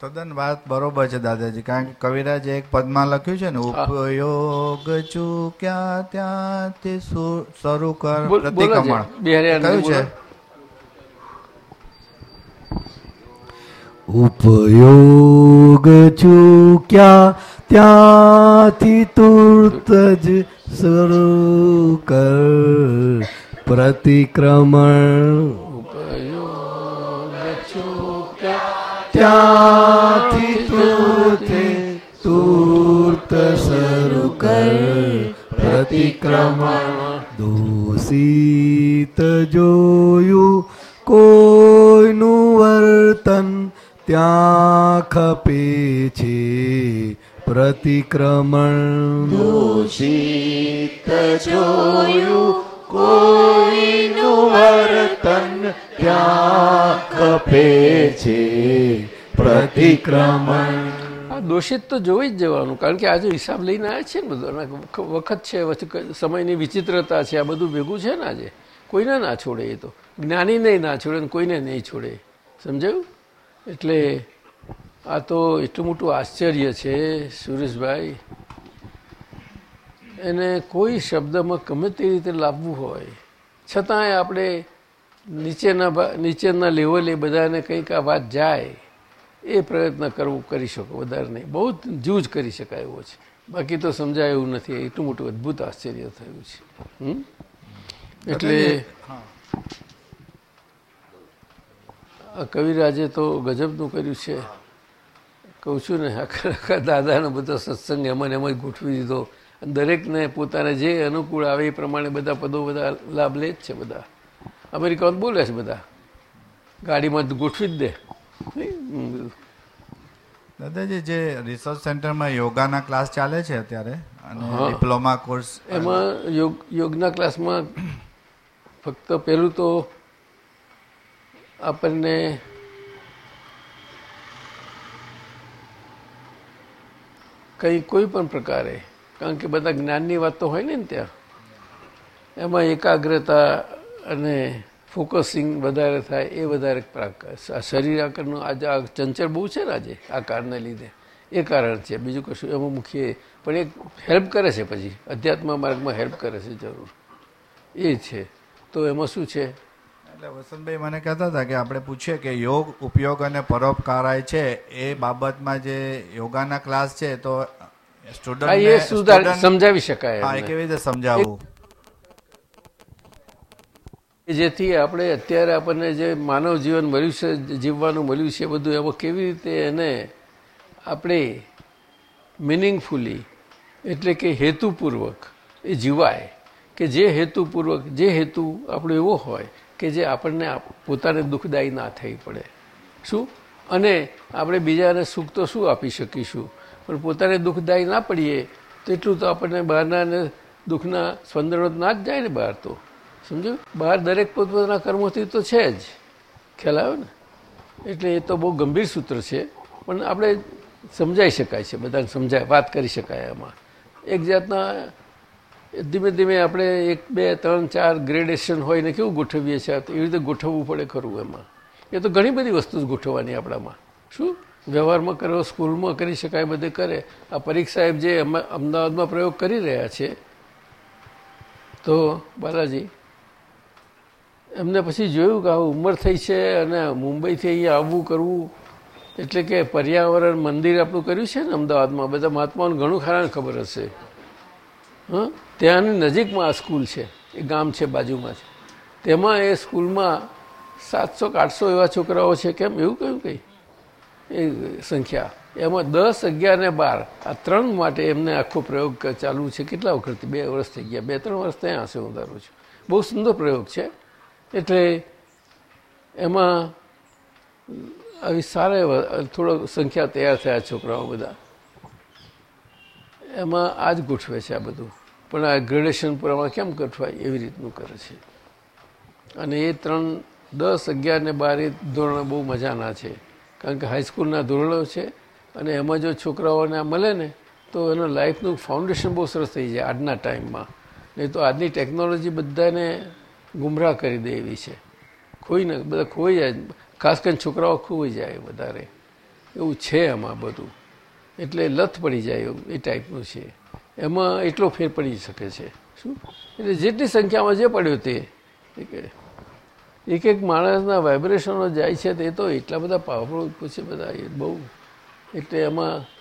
તદ્દન વાત બરોબર છે દાદાજી કારણ કે કવિરાજે એક પદમાં લખ્યું છે ને ઉપયોગ ચૂક્યા ત્યાંથી શરૂ કર. પ્રતિક્રમણ. કયું છે? ઉપયોગ ચૂક્યા ત્યાંથી તુર્ત જ શરૂ કર પ્રતિક્રમણ. ત્યાંથી તુર્તે તુર્ત શરૂ કર પ્રતિક્રમણ દોષિત જોયું કોઈનું વર્તન ત્યાં ખપે છે પ્રતિક્રમણ દોષિત જોયું કોઈનું વર્તન ત્યાં ખપે છે પ્રતિક્રમણ. દોષિત તો જોઈ જ જવાનું, કારણ કે આજે હિસાબ લઈને આવ્યા છે ને બધું વખત છે સમયની વિચિત્રતા છે, આ બધું ભેગું છે ને આજે. કોઈને ના છોડે એ તો. જ્ઞાનીને ના છોડે કોઈને નહીં છોડે. સમજાયું? એટલે આ તો એટલું મોટું આશ્ચર્ય છે, સુરેશભાઈ. એને કોઈ શબ્દમાં ગમે તે રીતે લાવવું હોય. છતાંય આપણે નીચેના નીચેના લેવલે બધાને કંઈક આ વાત જાય. એ પ્રયત્ન કરવું કરી શકો વધારે નહીં. બહુ જૂજ કરી શકાય એવો છે. બાકી તો સમજાય એવું નથી. એટલું મોટું અદ્ભુત આશ્ચર્ય થયું છે? એટલે કવિરાજે તો ગજબનું કર્યું છે. કહું છું ને આખા આખા દાદાનો બધો સત્સંગ એમાં એમાં જ ગોઠવી દીધો. અને દરેકને પોતાને જે અનુકૂળ આવે એ પ્રમાણે બધા પદો બધા લાભ લે જ છે બધા. અમેરિકામાં બોલે છે બધા. ગાડીમાં ગોઠવી જ દે? દાદાજી જે રિસર્ચ સેન્ટરમાં યોગાના ક્લાસ ચાલે છે અત્યારે અને ડિપ્લોમા કોર્સ એમાં યોગ યોગના ક્લાસમાં ફક્ત પહેલું તો આપણને કંઈ કોઈ પણ પ્રકારે કારણ કે બધા જ્ઞાનની વાતો હોય ને ત્યાં એમાં એકાગ્રતા અને ફોકસિંગ વધારે થાય એ વધારે શરીર આકારનું આજે આ ચંચળ બહુ છે ને આજે આ કારણને લીધે. એ કારણ છે. બીજું કશું એમાં મુખ્ય પણ એક હેલ્પ કરે છે પછી. અધ્યાત્મ માર્ગમાં હેલ્પ કરે છે જરૂર. એ છે. તો એમાં શું છે? એટલે વસંતભાઈ મને કહેતા હતા કે આપણે પૂછીએ કે યોગ ઉપયોગ અને પરોપકારાય છે એ બાબતમાં જે યોગાના ક્લાસ છે તો સ્ટુડન્ટ એ સમજાવી શકાય કેવી રીતે સમજાવવું? જેથી આપણે અત્યારે આપણને જે માનવ જીવન મળ્યું છે જીવવાનું મળ્યું છે બધું, એમાં કેવી રીતે એને આપણે મિનિંગફુલી એટલે કે હેતુપૂર્વક એ જીવાય કે જે હેતુપૂર્વક, જે હેતુ આપણો એવો હોય કે જે આપણને પોતાને દુઃખદાયી ના થઈ પડે. શું? અને આપણે બીજાને સુખ તો શું આપી શકીશું? પણ પોતાને દુઃખદાયી ના પડીએ, તો એટલું તો આપણને બહારના દુઃખના સ્પંદનો ના જ જાય ને બહાર તો. સમજો બહાર દરેક પોતપોતાના કર્મોથી તો છે જ. ખ્યાલ આવ્યો ને? એટલે એ તો બહુ ગંભીર સૂત્ર છે. પણ આપણે સમજાઈ શકાય છે, બધાને સમજાય, વાત કરી શકાય એમાં એક જાતના ધીમે ધીમે આપણે એક, બે, ત્રણ, ચાર ગ્રેડેશન હોય ને કેવું ગોઠવીએ છીએ? એવી રીતે ગોઠવવું પડે ખરું એમાં. એ તો ઘણી બધી વસ્તુ જ ગોઠવવાની આપણામાં. શું? વ્યવહારમાં કરો, સ્કૂલમાં કરી શકાય, બધે કરે. આ પરીક્ષા સાહેબ જે અમ- અમદાવાદમાં પ્રયોગ કરી રહ્યા છે, તો બાલાજી એમને પછી જોયું કે આ ઉંમર થઈ છે અને મુંબઈથી અહીંયા આવવું કરવું, એટલે કે પર્યાવરણ મંદિર આપણું કર્યું છે ને અમદાવાદમાં બધા મહાત્માઓને ઘણું ખરાને ખબર હશે. હં? ત્યાંની નજીકમાં આ સ્કૂલ છે, એ ગામ છે બાજુમાં છે તેમાં એ સ્કૂલમાં સાતસો આઠસો એવા છોકરાઓ છે, કેમ એવું કહ્યું કંઈ? એ સંખ્યા. એમાં દસ, અગિયાર ને બાર, આ ત્રણ માટે એમને આખો પ્રયોગ ચાલુ છે. કેટલા વખતથી? બે વર્ષ થઈ ગયા. બે, ત્રણ વર્ષ ત્યાં હશે હું છું. બહુ સુંદર પ્રયોગ છે. એટલે એમાં આવી સારા થોડો સંખ્યા તૈયાર થયા છોકરાઓ બધા. એમાં આ જ ગોઠવે છે આ બધું. પણ આ ગ્રેડેશન પ્રમાણે કેમ ગોઠવાય એવી રીતનું કરે છે. અને એ ત્રણ દસ અગિયાર ને બાર એ ધોરણો બહુ મજાના છે. કારણ કે હાઈસ્કૂલના ધોરણો છે અને એમાં જો છોકરાઓને આ મળે ને, તો એનો લાઈફનું ફાઉન્ડેશન બહુ સરસ થઈ જાય આજના ટાઈમમાં નહીં તો આજની ટેકનોલોજી બધાને ગુમરાહ કરી દે એવી છે. ખોઈને બધા ખોઈ જાય. ખાસ કરીને છોકરાઓ ખોઈ જાય વધારે. એવું છે એમાં બધું. એટલે લથ પડી જાય એ ટાઈપનું છે. એમાં એટલો ફેર પડી શકે છે. શું? એટલે જેટલી સંખ્યામાં જે પડ્યો તે. એક એક માણસના વાઇબ્રેશનો જાય છે તે તો એટલા બધા પાવરફુલ છે બધા એ બહુ. એટલે એમાં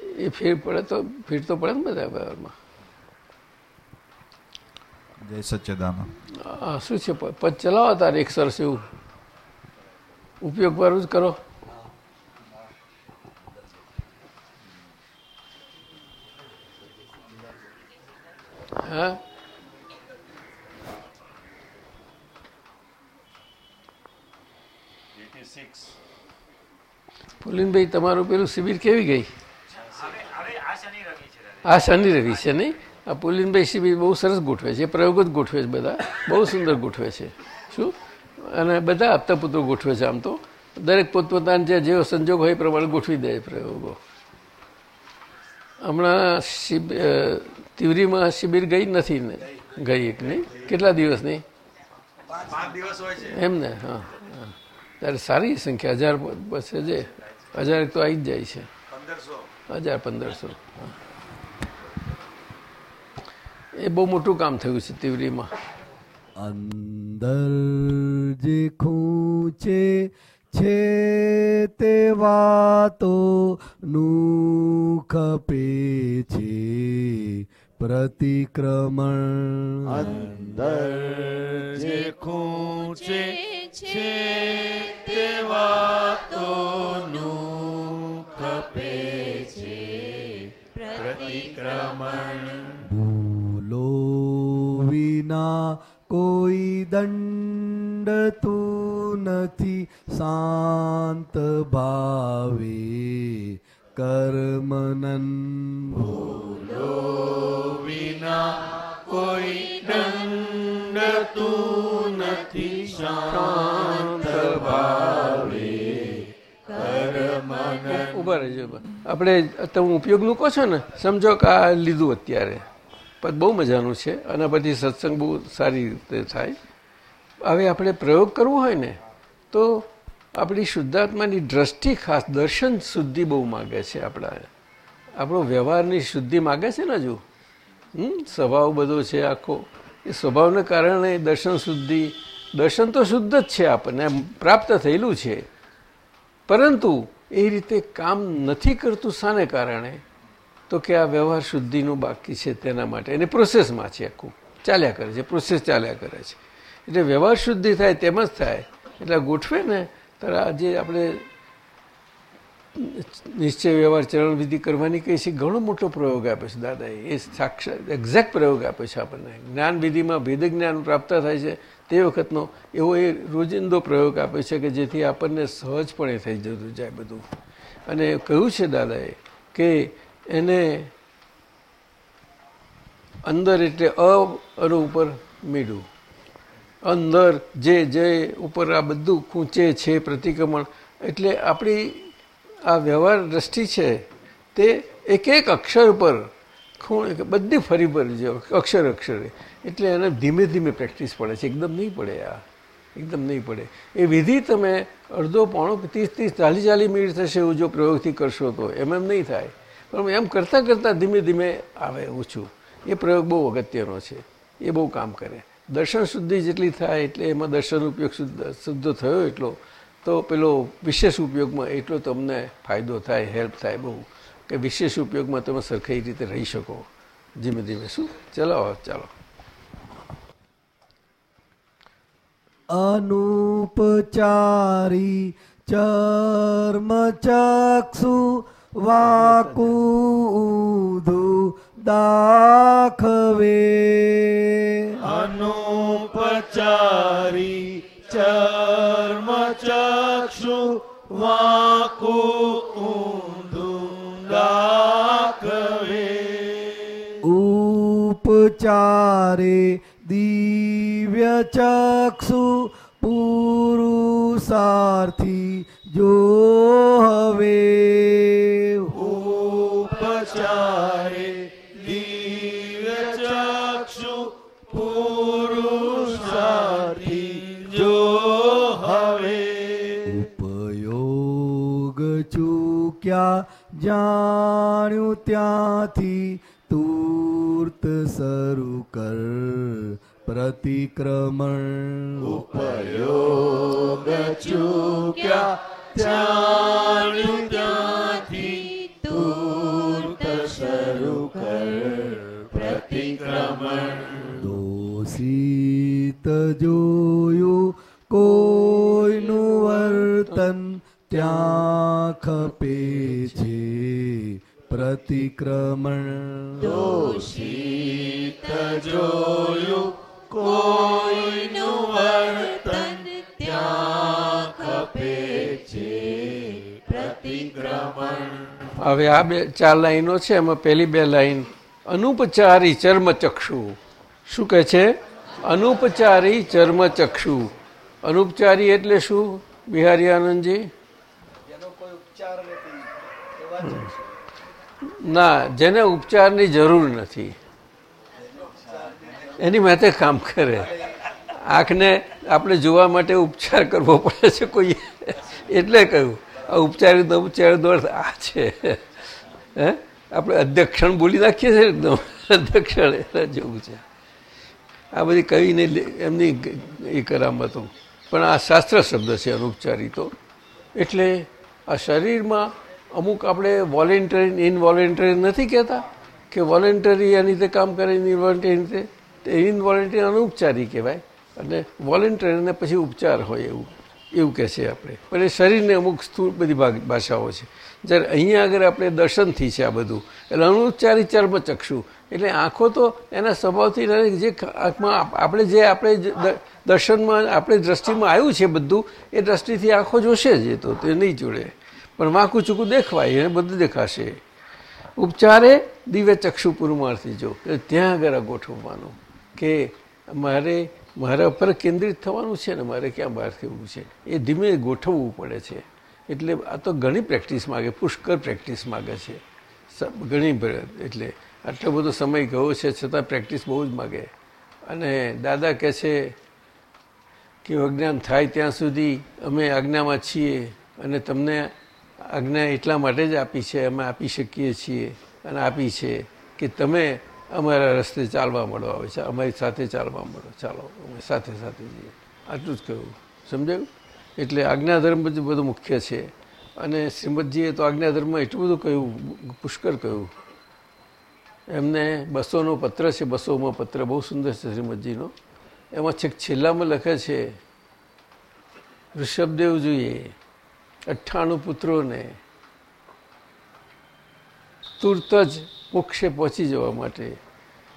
એ ફેર પડે તો, ફેર તો પડે ને બધા વ્યવહારમાં જય સચ્ચેદાન શું છે પ- પદ ચલાવો તારે એક સરસ એવું. ઉપયોગ પર જ કરો. હા? પુલિનભાઈ તમારું પેલું શિબિર કેવી ગઈ? આ શનિ રવિ છે નહીં? આ પુલિનભાઈ શિબિર બહુ સરસ ગોઠવે છે પ્રયોગો જ ગોઠવે છે બધા. બહુ સુંદર ગોઠવે છે. શું? અને બધા આપતા પુત્રો ગોઠવે છે આમ તો. દરેક પોતપોતાના જે જેવો સંજોગ હોય એ પ્રમાણે ગોઠવી દે પ્રયોગો. હમણાં શિબ તિવરીમાં શિબિર ગઈ નથી ને? ગઈ એક નહીં? કેટલા દિવસ નહીં? એમ ને? હા હા. ત્યારે સારી સંખ્યા. હજાર પછી જે હજાર તો આવી જ જાય છે. હજાર પંદરસો હા. એ બહુ મોટું કામ થયું છે તિવરીમાં. અંદર જે ખૂંચે છે તે વાતો નું ખપે છે પ્રતિક્રમણ. અંદર જે ખૂંચે છે તે વાતોનું ખપે છે પ્રતિક્રમણ. વિના કોઈ દંડ તું નથી. શાંત ભાવે કર્મનન વિના કોઈ દંડ તું નથી શાંત ભાવે કર્મન ઊભા. રહેજો. આપણે તમે ઉપયોગનું કહો છો ને? સમજો કે આ લીધું અત્યારે. પણ બહુ મજાનું છે અને પછી સત્સંગ બહુ સારી રીતે થાય. હવે આપણે પ્રયોગ કરવો હોય ને, તો આપણી શુદ્ધાત્માની દ્રષ્ટિ ખાસ દર્શન શુદ્ધિ બહુ માગે છે આપણા. આપણો વ્યવહારની શુદ્ધિ માગે છે ને હજુ? હમ, સ્વભાવ બધો છે આખો. એ સ્વભાવને કારણે દર્શન શુદ્ધિ, દર્શન તો શુદ્ધ જ છે આપણને પ્રાપ્ત થયેલું છે. પરંતુ એ રીતે કામ નથી કરતું શાને કારણે? તો કે આ વ્યવહાર શુદ્ધિનું બાકી છે તેના માટે. એને પ્રોસેસમાં છે આખું. ચાલ્યા કરે છે પ્રોસેસ ચાલ્યા કરે છે. એટલે વ્યવહાર શુદ્ધિ થાય તેમ જ થાય. એટલે ગોઠવે ને ત્યારે આજે આપણે નિશ્ચય વ્યવહાર ચરણ વિધિ કરવાની કહીએ છે, ઘણો મોટો પ્રયોગ આપે છે દાદાએ. એ સાક્ષાત એક્ઝેક્ટ પ્રયોગ આપે છે આપણને. જ્ઞાન વિધિમાં ભેદ જ્ઞાન પ્રાપ્ત થાય છે તે વખતનો એવો એ રોજિંદો પ્રયોગ આપે છે કે જેથી આપણને સહજપણે થઈ જતું જાય બધું. અને કહ્યું છે દાદાએ કે એને અંદર એટલે અ અને ઉપર મીડું. અંદર જે જે ઉપર આ બધું ખૂંચે છે પ્રતિક્રમણ, એટલે આપણી આ વ્યવહાર દ્રષ્ટિ છે તે એક એક અક્ષર પર ખૂણ બધી ફરી પર અક્ષર અક્ષરે, એટલે એને ધીમે ધીમે પ્રેક્ટિસ પડે છે. એકદમ નહીં પડે આ. એકદમ નહીં પડે. એ વિધિ તમે અડધો પોણો, ત્રીસ ત્રીસ, ચાલીસ ચાલીસ મિનિટ થશે એવું જો પ્રયોગથી કરશો તો, એમ એમ નહીં થાય. પણ એમ કરતાં કરતાં ધીમે ધીમે આવે ઓછું. એ પ્રયોગ બહુ અગત્યનો છે. એ બહુ કામ કરે. દર્શન શુદ્ધિ જેટલી થાય એટલે એમાં દર્શન ઉપયોગ શુદ્ધ શુદ્ધ થયો એટલો, તો પેલો વિશેષ ઉપયોગમાં એટલો તમને ફાયદો થાય, હેલ્પ થાય બહુ, કે વિશેષ ઉપયોગમાં તમે સરખી રીતે રહી શકો. ધીમે ધીમે. શું? ચલાવો ચાલો. અનુપચારી ચર્મ ચક્ષુ વાકુધુ દાખવે. અનુપચારી ચર્મ ચક્ષુ વાકુ ઊંધું દાખવે. ઉપચારે દિવ્ય ચક્ષુ પુરુષાર્થી જો હવે ઉપચારે દિવ્ય ચક્ષુ પુરુષાર્થી. જો હવે ઉપયોગ ચૂક્યા જાણ્યું ત્યાંથી તૂર્ત શરૂ કર પ્રતિક્રમણ. ઉપયોગ ચૂક્યા જાણ્યું ત્યાંથી તુર્ત શરૂ કર પ્રતિક્રમણ દોષિત જોયું કોઈનું વર્તન ત્યાં ખપે છે પ્રતિક્રમણ દોષિત જોયું કોઈનું વર્તન ત્યાં હવે આ બે ચાર લાઈનો છે એમાં પહેલી બે લાઈન અનુપચારી ચર્મચક્ષુ. શું કહે છે? અનુપચારી ચર્મચક્ષુ. અનુપચારી એટલે શું? બિહારી આનંદજી? ના જેને ઉપચારની જરૂર નથી. એની માટે કામ કરે. આંખને આપણે જોવા માટે ઉપચાર કરવો પડે છે કોઈ. એટલે કહ્યું. આ ઉપચારિત અર્થ આ છે. હે? આપણે અધ્યક્ષણ બોલી નાખીએ છીએ એકદમ અધ્યક્ષણ એટલે જેવું છે. આ બધી કવિને એમની એ કરામતો પણ આ શાસ્ત્ર શબ્દ છે અનુપચારિતો એટલે આ શરીરમાં અમુક આપણે વોલેન્ટરી, ઇનવોલેન્ટરી નથી કહેતા કે વોલેન્ટરી એની રીતે કામ કરે, ઇનવોલેન્ટરી રીતે. ઇનવોલેન્ટરી અનુપચારી કહેવાય. અને વોલેન્ટરીને પછી ઉપચાર હોય એવું. એવું કહે છે આપણે. પણ એ શરીરને અમુક સ્થૂળ બધી ભાષાઓ છે. જ્યારે અહીંયા આગળ આપણે દર્શનથી છે આ બધું. એટલે અણુચ્ચારી ચર્મ ચક્ષુ એટલે આંખો તો એના સ્વભાવથી જે આંખમાં આપણે જે આપણે દર્શનમાં, આપણે દ્રષ્ટિમાં આવ્યું છે બધું, એ દ્રષ્ટિથી આંખો જોશે જ એ તો, તે નહીં જોડે. પણ વાંકું ચૂકું દેખવાય, એને બધું દેખાશે. ઉપચારે દિવ્ય ચક્ષુ પુરમાર્થી જો. ત્યાં આગળ ગોઠવવાનું કે મારે મારા પર કેન્દ્રિત થવાનું છે ને, મારે ક્યાં બહાર થવું છે? એ ધીમે ગોઠવવું પડે છે. એટલે આ તો ઘણી પ્રેક્ટિસ માગે, પુષ્કળ પ્રેક્ટિસ માગે છે. ઘણી એટલે આટલો બધો સમય ગયો છે, છતાં પ્રેક્ટિસ બહુ જ માગે. અને દાદા કહે છે કે અજ્ઞાન થાય ત્યાં સુધી અમે આજ્ઞામાં છીએ અને તમને આજ્ઞા એટલા માટે જ આપી છે, અમે આપી શકીએ છીએ અને આપી છે કે તમે અમારા રસ્તે ચાલવા મળો આવે છે. અમારી સાથે ચાલવા મળો. ચાલો, અમે સાથે સાથે જઈએ. આટલું જ કહ્યું સમજાયું? એટલે આજ્ઞાધર્મ બધું બધું મુખ્ય છે. અને શ્રીમદજીએ તો આજ્ઞાધર્મમાં એટલું બધું કહ્યું, પુષ્કળ કહ્યું. એમને બસોનો પત્ર છે, બસોમાં પત્ર. બહુ સુંદર છે શ્રીમદજીનો. એમાં છેક છેલ્લામાં લખે છે, ઋષભદેવ જોઈએ, અઠ્ઠાણું પુત્રોને તુરત જ મોક્ષે પહોંચી જવા માટે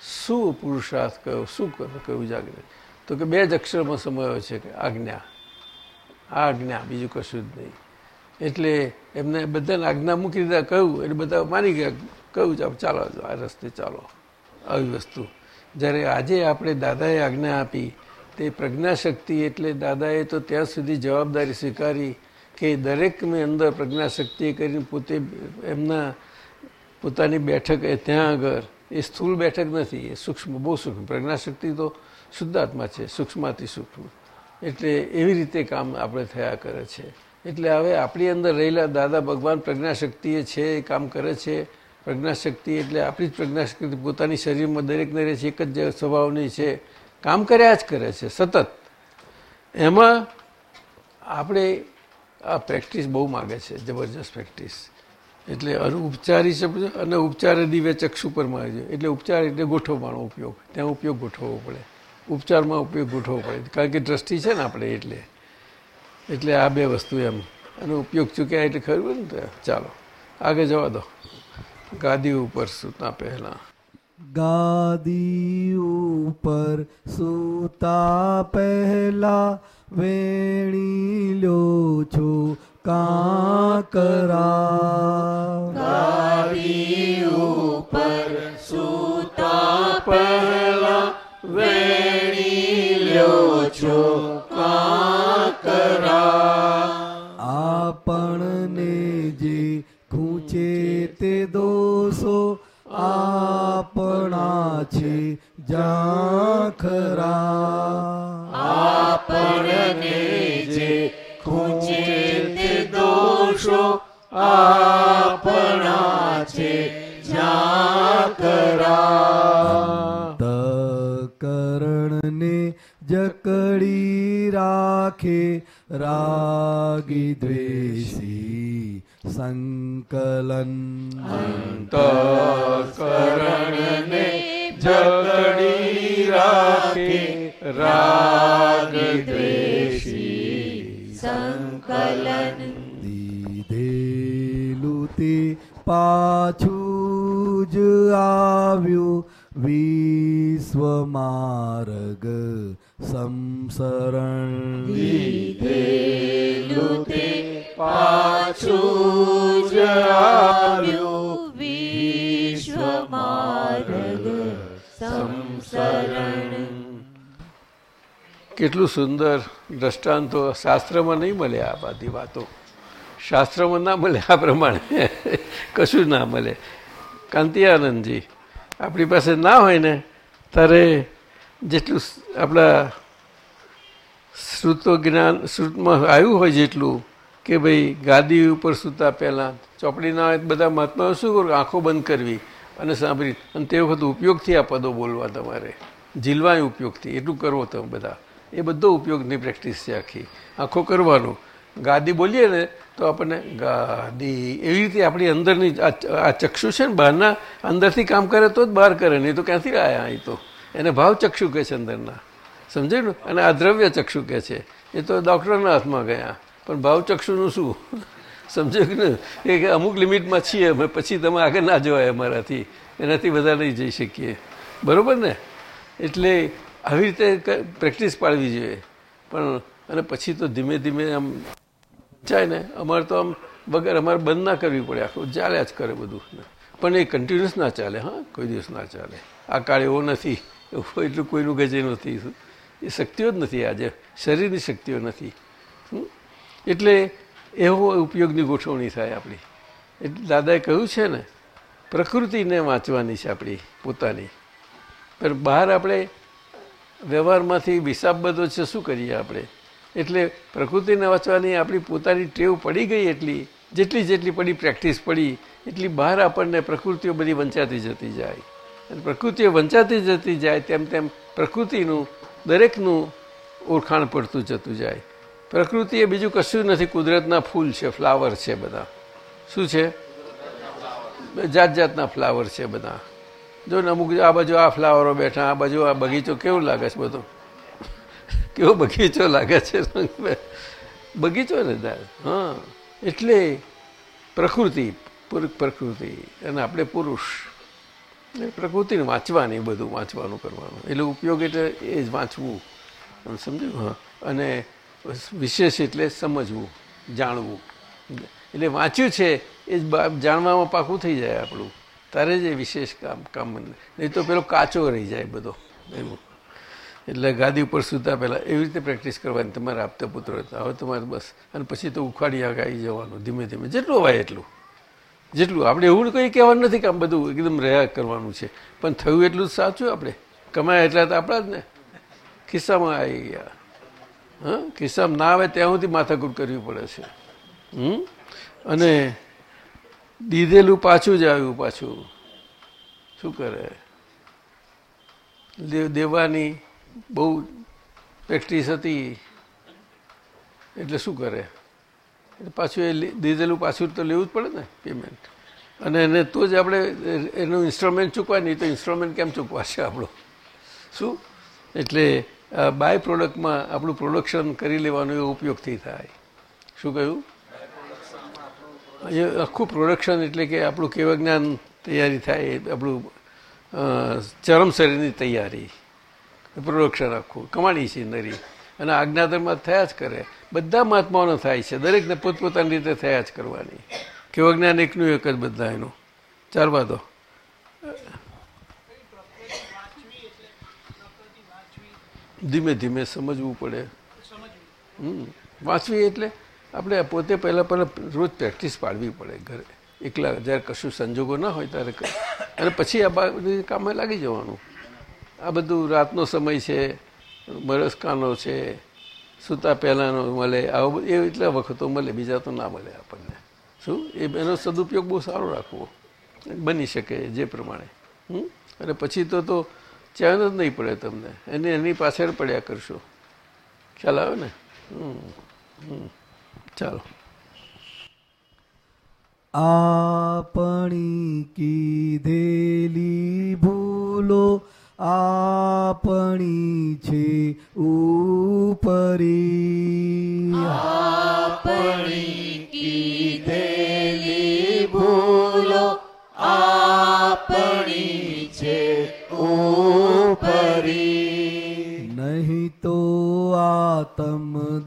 શું પુરુષાર્થ કયો શું કયું જાગૃત તો કે બે જ અક્ષરમાં સમાયો છે કે આજ્ઞા. આ આજ્ઞા, બીજું કશું જ નહીં. એટલે એમને બધાને આજ્ઞા મૂકી દીધા, કહ્યું. એટલે બધા માની ગયા, કહ્યું ચાલો ચાલો, આ રસ્તે ચાલો. આવી વસ્તુ. જ્યારે આજે આપણે દાદાએ આજ્ઞા આપી, તે પ્રજ્ઞાશક્તિ એટલે દાદાએ તો ત્યાં સુધી જવાબદારી સ્વીકારી કે દરેકની અંદર પ્રજ્ઞાશક્તિએ કરીને પોતે એમના પોતાની બેઠક ત્યાં આગળ એ સ્થૂળ બેઠક નથી, એ સૂક્ષ્મ, બહુ સૂક્ષ્મ. પ્રજ્ઞાશક્તિ તો શુદ્ધાત્મા છે, સૂક્ષ્માથી સૂક્ષ્મ. એટલે એવી રીતે કામ આપણે થયા કરે છે. એટલે હવે આપણી અંદર રહેલા દાદા ભગવાન પ્રજ્ઞાશક્તિએ છે, એ કામ કરે છે. પ્રજ્ઞાશક્તિ એટલે આપણી જ પ્રજ્ઞાશક્તિ, પોતાની શરીરમાં દરેકને રહે છે, એક જ સ્વભાવની છે. કામ કર્યા જ કરે છે, સતત. એમાં આપણે આ પ્રેક્ટિસ બહુ માગે છે, જબરજસ્ત પ્રેક્ટિસ. એટલે અનુ ઉપચારી શબ્દ અને ઉપચાર દિવ્ય ચક્ષુ પર મારજો એટલે ઉપચાર એટલે ગોઠવવાનો ઉપયોગ. ત્યાં ઉપયોગ ગોઠવવો પડે. ઉપચારમાં ઉપયોગ ગોઠવવો પડે. કારણ કે દ્રષ્ટિ છે ને આપણે એટલે. એટલે આ બે વસ્તુ એમ. અને ઉપયોગ ચૂક્યા એટલે ખરું ને ચાલો. આગળ જવા દો. ગાદી ઉપર સૂતા પહેલાં. ગાદી ઉપર સૂતા પહેલા વેણી લો છો. કાંકરા ગાદી ઉપર સૂતા પહેલા વેણી લ્યો છો કાંકરા આપણને જે ખૂંચે તે દોષો આપણા છે જાખરા આપણને દોષો આપણા છે. જાકરા કરણને જકડી રાખે રાગી દ્વેષી સંકલન. અંતઃકરણને જકડી રાખે રાગી દ્વેષી સંકલન. તે પાછું જ આવ્યું વિશ્વ માર્ગ સંસરણ. લીધેલું તે પાછું જ આવ્યું વિશ્વ માર્ગ સંસરણ. કેટલું સુંદર દ્રષ્ટાંતો શાસ્ત્રમાં નહીં મળે આ બધી વાતો. શાસ્ત્રમાં ના મળે, આ પ્રમાણે. કશું ના મળે. કાંતિયાનંદજી આપણી પાસે ના હોય ને ત્યારે જેટલું આપણા શ્રુતો જ્ઞાન, શ્રુતમાં આવ્યું હોય જેટલું, કે ભાઈ ગાદી ઉપર સૂતા પહેલાં, ચોપડી ના હોય બધા મહાત્માઓ શું કરું? આંખો બંધ કરવી અને સાંભળી. અને તે વખત ઉપયોગથી આ પદો બોલવા તમારે. ઝીલવાય ઉપયોગથી. એટલું કરવો તમે બધા. એ બધો ઉપયોગની પ્રેક્ટિસ છે આખી. આંખો કરવાનું. ગાદી બોલીએ ને, તો આપણને ગાદી એવી રીતે આપણી અંદરની આ ચક્ષુ છે ને, બહારના અંદરથી કામ કરે તો જ બહાર કરે, નહીં તો ક્યાંથી આવ્યા અહીં તો? એને ભાવ ચક્ષુ કહે છે અંદરના. સમજાયું ને? અને આ દ્રવ્ય ચક્ષુ કહે છે. એ તો ડૉક્ટરના હાથમાં ગયા. પણ ભાવ ચક્ષુનું શું? સમજાયું કે ને એ અમુક લિમિટમાં છીએ અમે, પછી તમે આગળ ના જવાય અમારાથી. એનાથી વધારે નહીં જઈ શકીએ. બરાબર ને? એટલે આવી રીતે પ્રેક્ટિસ પાડવી જોઈએ. પણ, અને પછી તો ધીમે ધીમે આમ જાય ને, અમારે તો આમ વગર અમારે બંધ ના કરવી પડે, આખું ચાલ્યા જ કરે બધું. પણ એ કન્ટિન્યુઅસ ના ચાલે, હા, કોઈ દિવસ ના ચાલે. આ કાળ એવો નથી, એવું એટલું કોઈનું ગજે નથી. એ શક્તિઓ જ નથી આજે, શરીરની શક્તિઓ નથી? એટલે એવો ઉપયોગની ગોઠવણી થાય આપણી. એટલે દાદાએ કહ્યું છે ને, પ્રકૃતિને વાંચવાની છે આપણી, પોતાની. પણ બહાર આપણે વ્યવહારમાંથી હિસાબ બધો છે, શું કરીએ આપણે? એટલે પ્રકૃતિને વાંચવાની આપણી પોતાની ટેવ પડી ગઈ એટલી, જેટલી જેટલી પડી પ્રેક્ટિસ પડી, એટલી બહાર આપણને પ્રકૃતિઓ બધી વંચાતી જતી જાય. અને પ્રકૃતિઓ વંચાતી જતી જાય તેમ તેમ પ્રકૃતિનું, દરેકનું ઓળખાણ પડતું જતું જાય. પ્રકૃતિ એ બીજું કશું નથી, કુદરતના ફૂલ છે, ફ્લાવર છે બધા. શું છે? જાત જાતના ફ્લાવર છે બધા. જો ને અમુક આ બાજુ આ ફ્લાવરો બેઠા, આ બાજુ આ બગીચો, કેવું લાગે છે બધો? કેવો બગીચો લાગે છે? બગીચો ને દાદ હા. એટલે પ્રકૃતિ પૂર- પ્રકૃતિ, અને આપણે પુરુષ. પ્રકૃતિને વાંચવાની, બધું વાંચવાનું કરવાનું. એટલે ઉપયોગ એટલે એ જ વાંચવું. સમજ્યું હા. અને વિશેષ એટલે સમજવું, જાણવું. એટલે વાંચ્યું છે એ જાણવામાં પાકું થઈ જાય આપણું. તારે જ એ વિશેષ કામ કામ નહીં તો પેલો કાચો રહી જાય બધો. એવું એટલે ગાદી ઉપર સુતા પહેલાં એવી રીતે પ્રેક્ટિસ કરવાની તમારે આપતા પુત્ર હતા. હવે તમારે બસ. અને પછી તો ઉખાડી આવી જવાનું, ધીમે ધીમે. જેટલું હોય એટલું. જેટલું. આપણે એવું કંઈ કહેવાનું નથી કે આમ બધું એકદમ રહ્યા કરવાનું છે. પણ થયું એટલું જ સાચું આપણે. કમાયા એટલા તો આપણા જ ને. ખિસ્સામાં આવી ગયા. હા? ખિસ્સામાં ના આવે ત્યાં સુધી માથાકૂટ કરવી પડે છે. હમ? અને દીધેલું પાછું જ આવ્યું પાછું. શું કરે? દેવ દેવાની બહુ પ્રેક્ટિસ હતી. એટલે શું કરે? પાછું એ દીધેલું પાછું તો લેવું જ પડે ને પેમેન્ટ અને એને તો જ આપણે એનું ઇન્સ્ટ્રુમેન્ટ ચૂકવાય, નહીં તો ઇન્સ્ટ્રુમેન્ટ કેમ ચૂકવાશે આપણો? શું? એટલે બાય પ્રોડક્ટમાં આપણું પ્રોડક્શન કરી લેવાનો એ ઉપયોગથી થાય. શું કહ્યું? એ આખું પ્રોડક્શન એટલે કે આપણું કેવા જ્ઞાન તૈયારી થાય આપણું ચરમ શરીરની તૈયારી. પ્રોડક્શન આખું કમાણી છે નરી. અને આજ્ઞાધર્મમાં થયા જ કરે. બધા મહાત્માઓનો થાય છે. દરેકને પોતપોતાની રીતે થયા જ કરવાની. કેવું જ્ઞાન એકનું એક જ બધા એનું ચાલવા દો ધીમે ધીમે સમજવું પડે. હમ. વાંચવી એટલે આપણે પોતે પહેલાં પહેલાં રોજ પ્રેક્ટિસ પાડવી પડે ઘરે. એકલા, જ્યારે કશું સંજોગો ના હોય ત્યારે અને પછી આ બધી કામે લાગી જવાનું. આ બધું રાતનો સમય છે, મરસકાનો છે, સૂતા પહેલાંનો મળે, આવો એ એટલા વખતો મળે, બીજા તો ના મળે આપણને. શું? એ એનો સદુપયોગ બહુ સારો રાખવો. બની શકે જે પ્રમાણે. હમ? અને પછી તો તો ચેન જ નહીં પડે તમને. એને એની પાછળ પડ્યા કરશો. ખ્યાલ આવે ને? હમ. ચાલો. આપણી કીધેલી ભૂલો આપણી છે ઉપરી. આપણી કીધેલી ભૂલો આપણી છે ઉપરી. નહીં તો આત્મદેવને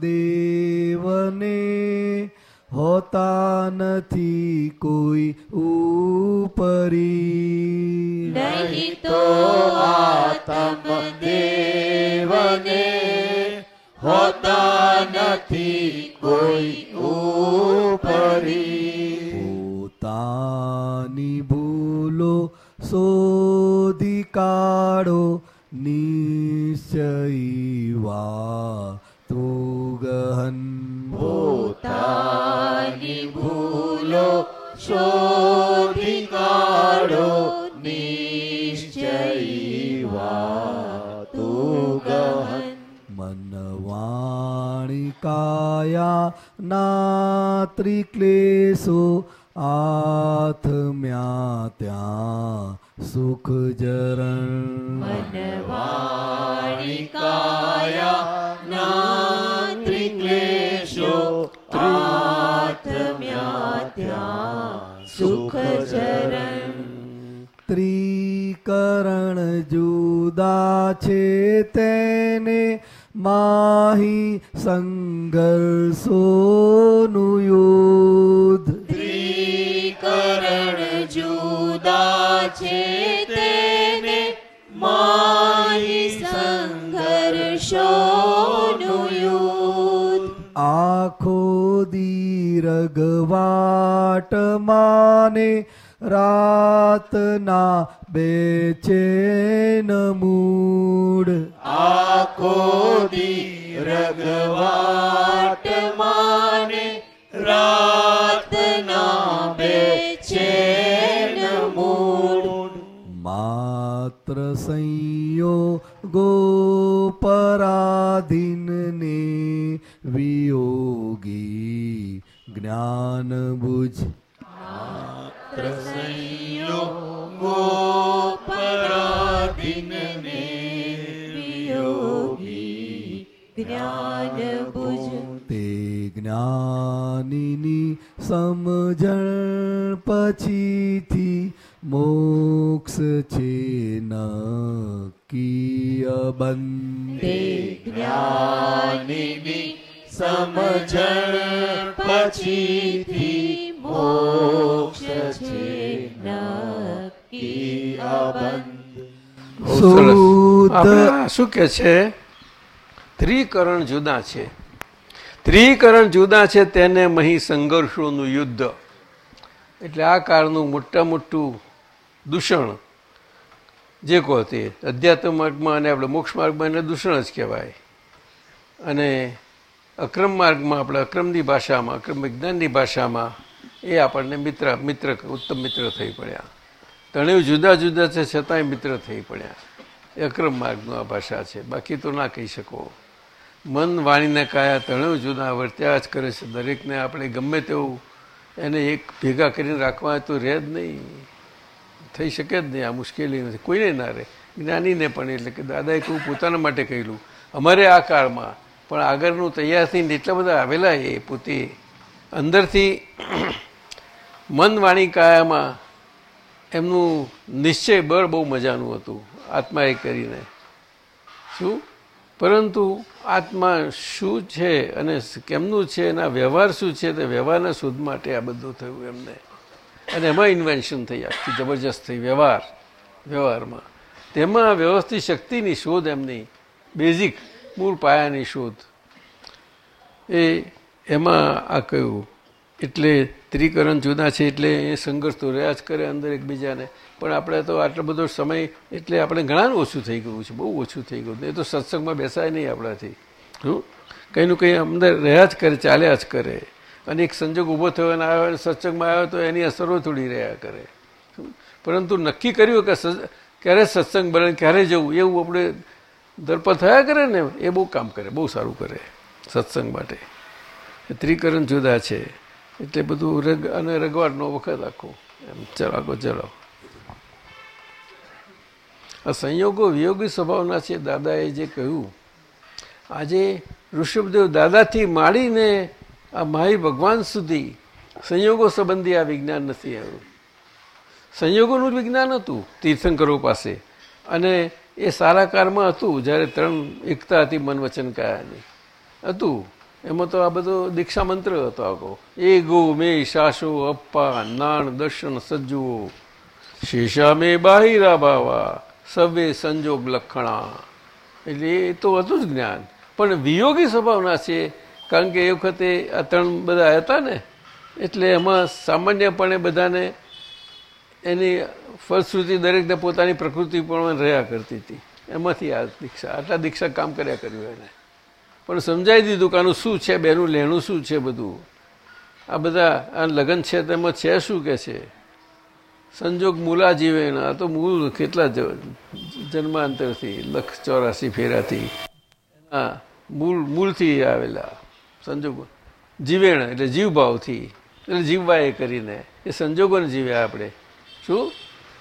હોતા નથી કોઈ ઉપરી. નહીં તો આત્મ દેવને હોતા નથી કોઈ ઉપરી. પોતાની ભૂલો શોધી કાઢો નિશ્ચય વા તો ગહન પોતાની ભૂલો શોધી કાઢો નિશ્ચયવા તું ગહન. મનવાણી કાયા ના ત્રિક્લેશો આથમ્યા ત્યાં સુખ જરણ. મનવાણી કાયા ના સુખ ચરણ ત્રિકરણ જુદા છે તેને માહી સંઘર્ષોનું દીરગવાટ માને રાતના બેચેન મૂડ આખો દીર્ઘવાટ માને રાતના બેચેન મૂડ માત્ર સંયો ગોપરાધીનને વિયોગી જ્ઞાન બુજ સંયોગો પરાધીનને વિયોગી જ્ઞાન બુજ તે જ્ઞાનીની સમજણ પછીથી મોક્ષ છે નકી બંધ જ્ઞાનીની સમજણ પછીથી મોક્ષ છે નક્કી અબંધ. બહુ સરસ. શુદ્ધ આપણે આ શું કે છે? ત્રિકરણ જુદા છે. ત્રિકરણ જુદા છે તેને મહી સંઘર્ષોનું યુદ્ધ. એટલે આ કાળનું મોટા મોટું દૂષણ જે કહો તે અધ્યાત્મ માર્ગમાં અને આપણે મોક્ષ માર્ગમાં એને દૂષણ જ કહેવાય. અને અક્રમ માર્ગમાં આપણે અક્રમની ભાષામાં, અક્રમ વિજ્ઞાનની ભાષામાં એ આપણને મિત્ર મિત્ર, ઉત્તમ મિત્ર થઈ પડ્યા. ત્રણેય જુદા જુદા છે, છતાંય મિત્ર થઈ પડ્યા. એ અક્રમ માર્ગનું આ ભાષા છે. બાકી તો ના કહી શકો. મન વાણીને કાયા ત્રણેય જુદા વર્ત્યા જ કરે છે. દરેકને આપણે ગમે તેવું એને એક ભેગા કરીને રાખવા તો રહે જ નહીં. થઈ શકે જ નહીં. આ મુશ્કેલી નથી. કોઈને ના રહે. જ્ઞાનીને પણ એટલે કે દાદાએ કહું પોતાના માટે કહેલું. અમારે આ કાળમાં પણ આગળનું તૈયાર થઈને એટલા બધા આવેલા એ પોતે અંદરથી મન વાણી કાયામાં એમનું નિશ્ચય બળ બહુ મજાનું હતું, આત્માએ કરીને. શું? પરંતુ આત્મા શું છે અને કેમનું છે, એના વ્યવહાર શું છે, તે વ્યવહારના શોધ માટે આ બધું થયું એમને. અને એમાં ઇન્વેન્શન થઈ, આખી જબરજસ્ત થઈ, વ્યવહાર, વ્યવહારમાં. તેમાં વ્યવસ્થિત શક્તિની શોધ એમની બેઝિક મૂળ પાયાની શોધ. એ એમાં આ કહ્યું, એટલે ત્રિકરણ જુદા છે, એટલે એ સંઘર્ષ તો રહ્યા જ કરે અંદર એકબીજાને. પણ આપણે તો આટલો બધો સમય, એટલે આપણે ઘણા ઓછું થઈ ગયું છે, બહુ ઓછું થઈ ગયું એ તો સત્સંગમાં બેસાય નહીં આપણાથી. હું કંઈનું કંઈ અંદર રહ્યા જ કરે, ચાલ્યા જ કરે. અને એક સંજોગ ઊભો થયો અને આવ્યો સત્સંગમાં આવ્યો તો એની અસરો થોડી રહ્યા કરે. પરંતુ નક્કી કર્યું કે ક્યારે સત્સંગ બને, ક્યારે જવું, એવું આપણે દર્પ થયા કરે ને એ બહુ કામ કરે, બહુ સારું કરે સત્સંગ માટે. ત્રિકરણ જુદા છે, એટલે બધું રગ અને રગવાડનો વખત આખો. એમ ચલાકો ચલાવો આ સંયોગો વિયોગી સ્વભાવના છે. દાદાએ જે કહ્યું, આજે ઋષભદેવ દાદાથી માંડીને આ માહી ભગવાન સુધી સંયોગો સંબંધી આ વિજ્ઞાન નથી આવ્યું. સંયોગોનું જ વિજ્ઞાન હતું, તીર્થંકરો પાસે. અને એ સારા કારમાં હતું, જ્યારે ત્રણ એકતા હતી મન વચન કાયાની હતું. એમાં તો આ બધો દીક્ષા મંત્ર હતો આખો. એ ગો મે શાશો અપ્પા, નાણ, દર્શન, સજ્જુઓ. શેષા મે બાહિરા ભાવા સવે સંજોગ લખણા. એટલે એ તો હતું જ જ્ઞાન. પણ વિયોગી સ્વભાવના છે, કારણ કે એ વખતે આ ત્રણ બધા હતા ને, એટલે એમાં સામાન્યપણે બધાને એની ફળશ્રુતિ દરેકને પોતાની પ્રકૃતિ પણ રહ્યા કરતી હતી. એમાંથી આ દીક્ષા, આટલા દીક્ષા કામ કર્યા કર્યું એને. પણ સમજાવી દીધું કે આનું શું છે, બેનું લેણું શું છે બધું? આ બધા, આ લગ્ન છે, તેમાં છે શું કે છે? સંજોગ મૂલા જીવે આ તો મૂળ કેટલા જન્માંતરથી, લખ ચોરાસી ફેરાથી. હા મૂળ, મૂળથી આવેલા સંજોગ જીવેણ એટલે જીવભાવથી. એટલે જીવવા એ કરીને. એ સંજોગોને જીવ્યા આપણે. શું?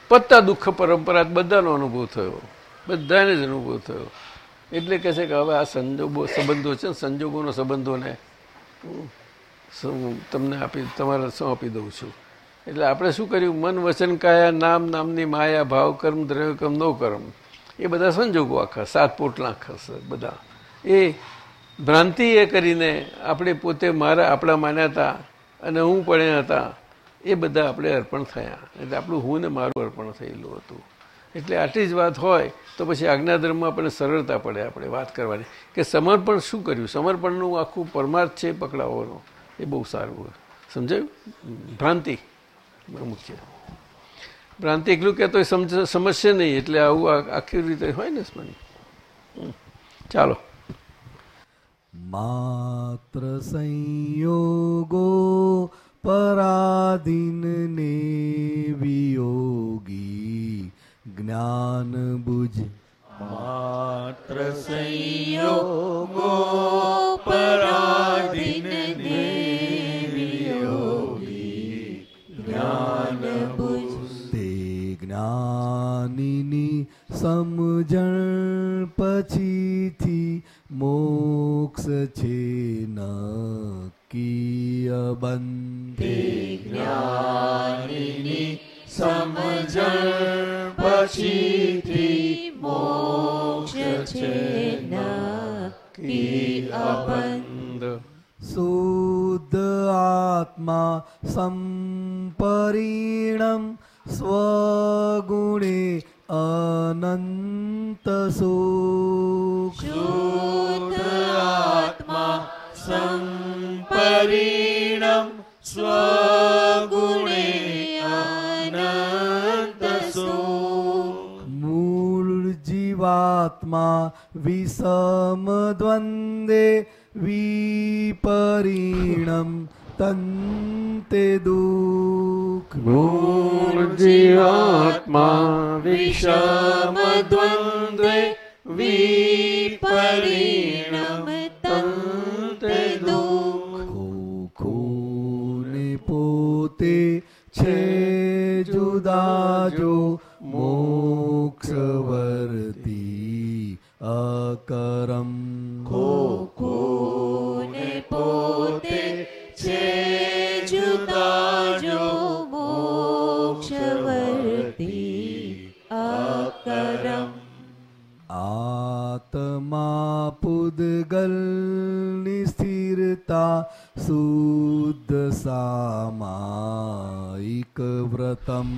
પત્તા દુઃખ પરંપરા બધાનો અનુભવ થયો. બધાને જ અનુભવ થયો. એટલે કહે છે કે હવે આ સંજોગો સંબંધો છે ને, સંજોગોનો સંબંધોને હું તમને આપી તમારે સોંપી દઉં છું. એટલે આપણે શું કર્યું? મન વચન કાયા, નામ નામની માયા, ભાવ કર્મ, દ્રવ્ય કર્મ, નો કર્મ. એ બધા સંજોગો આખા, સાત પોટલા આખા બધા. એ ભ્રાંતિ એ કરીને આપણે પોતે મારા આપણા માન્યા હતા અને હું પડ્યા હતા. એ બધા આપણે અર્પણ થયા. એટલે આપણું હું ને મારું અર્પણ થયેલું હતું. એટલે આટલી જ વાત હોય તો પછી આજ્ઞાધર્મમાં આપણને સરળતા પડે આપણે વાત કરવાની. કે સમર્પણ શું કર્યું? સમર્પણનું આખું પરમાર્થ છે પકડાવવાનો. એ બહુ સારું સમજાયું? ભ્રાંતિ. મુખ્ય. ભ્રાંતિ એકલું કહેતો સમજશે નહીં. એટલે આવું આખી રીતે હોય ને સ્મરણ. ચાલો. માત્ર સંયોગો પરાધીન ને વિયોગી જ્ઞાન બુજ. માત્ર સંયોગો પરાધીન ને વિયોગી જ્ઞાન બુજ. તે જ્ઞાનીની સમજણ પછીથી મોક્ષ છે નક્કી અબંધ જ્ઞાનીની સમજણ પછીથી મોક્ષ છે નક્કી અબંધ શુદ્ધ આત્મા સંપરીણમ સ્વગુણે અનંત શુદ્ધ આત્મા સંપરિણમ સ્વગુણે અનંત સુખ મૂળ જીવાત્મા વિષમ દ્વંદે વિપરીણમ તંતે દુઃખ મૂળ જીવાત્મા વિષમ દ્વંદ્વે વિપરિણમ પોતે છે જુદા જો મોક્ષવર્તી અકરમ. કોને પોતે છે જુદા જો મોક્ષવર્તી અકરમ. આત્મા પુદગલની સ્થિરતા શુદ્ધ સામાયિક વ્રતમ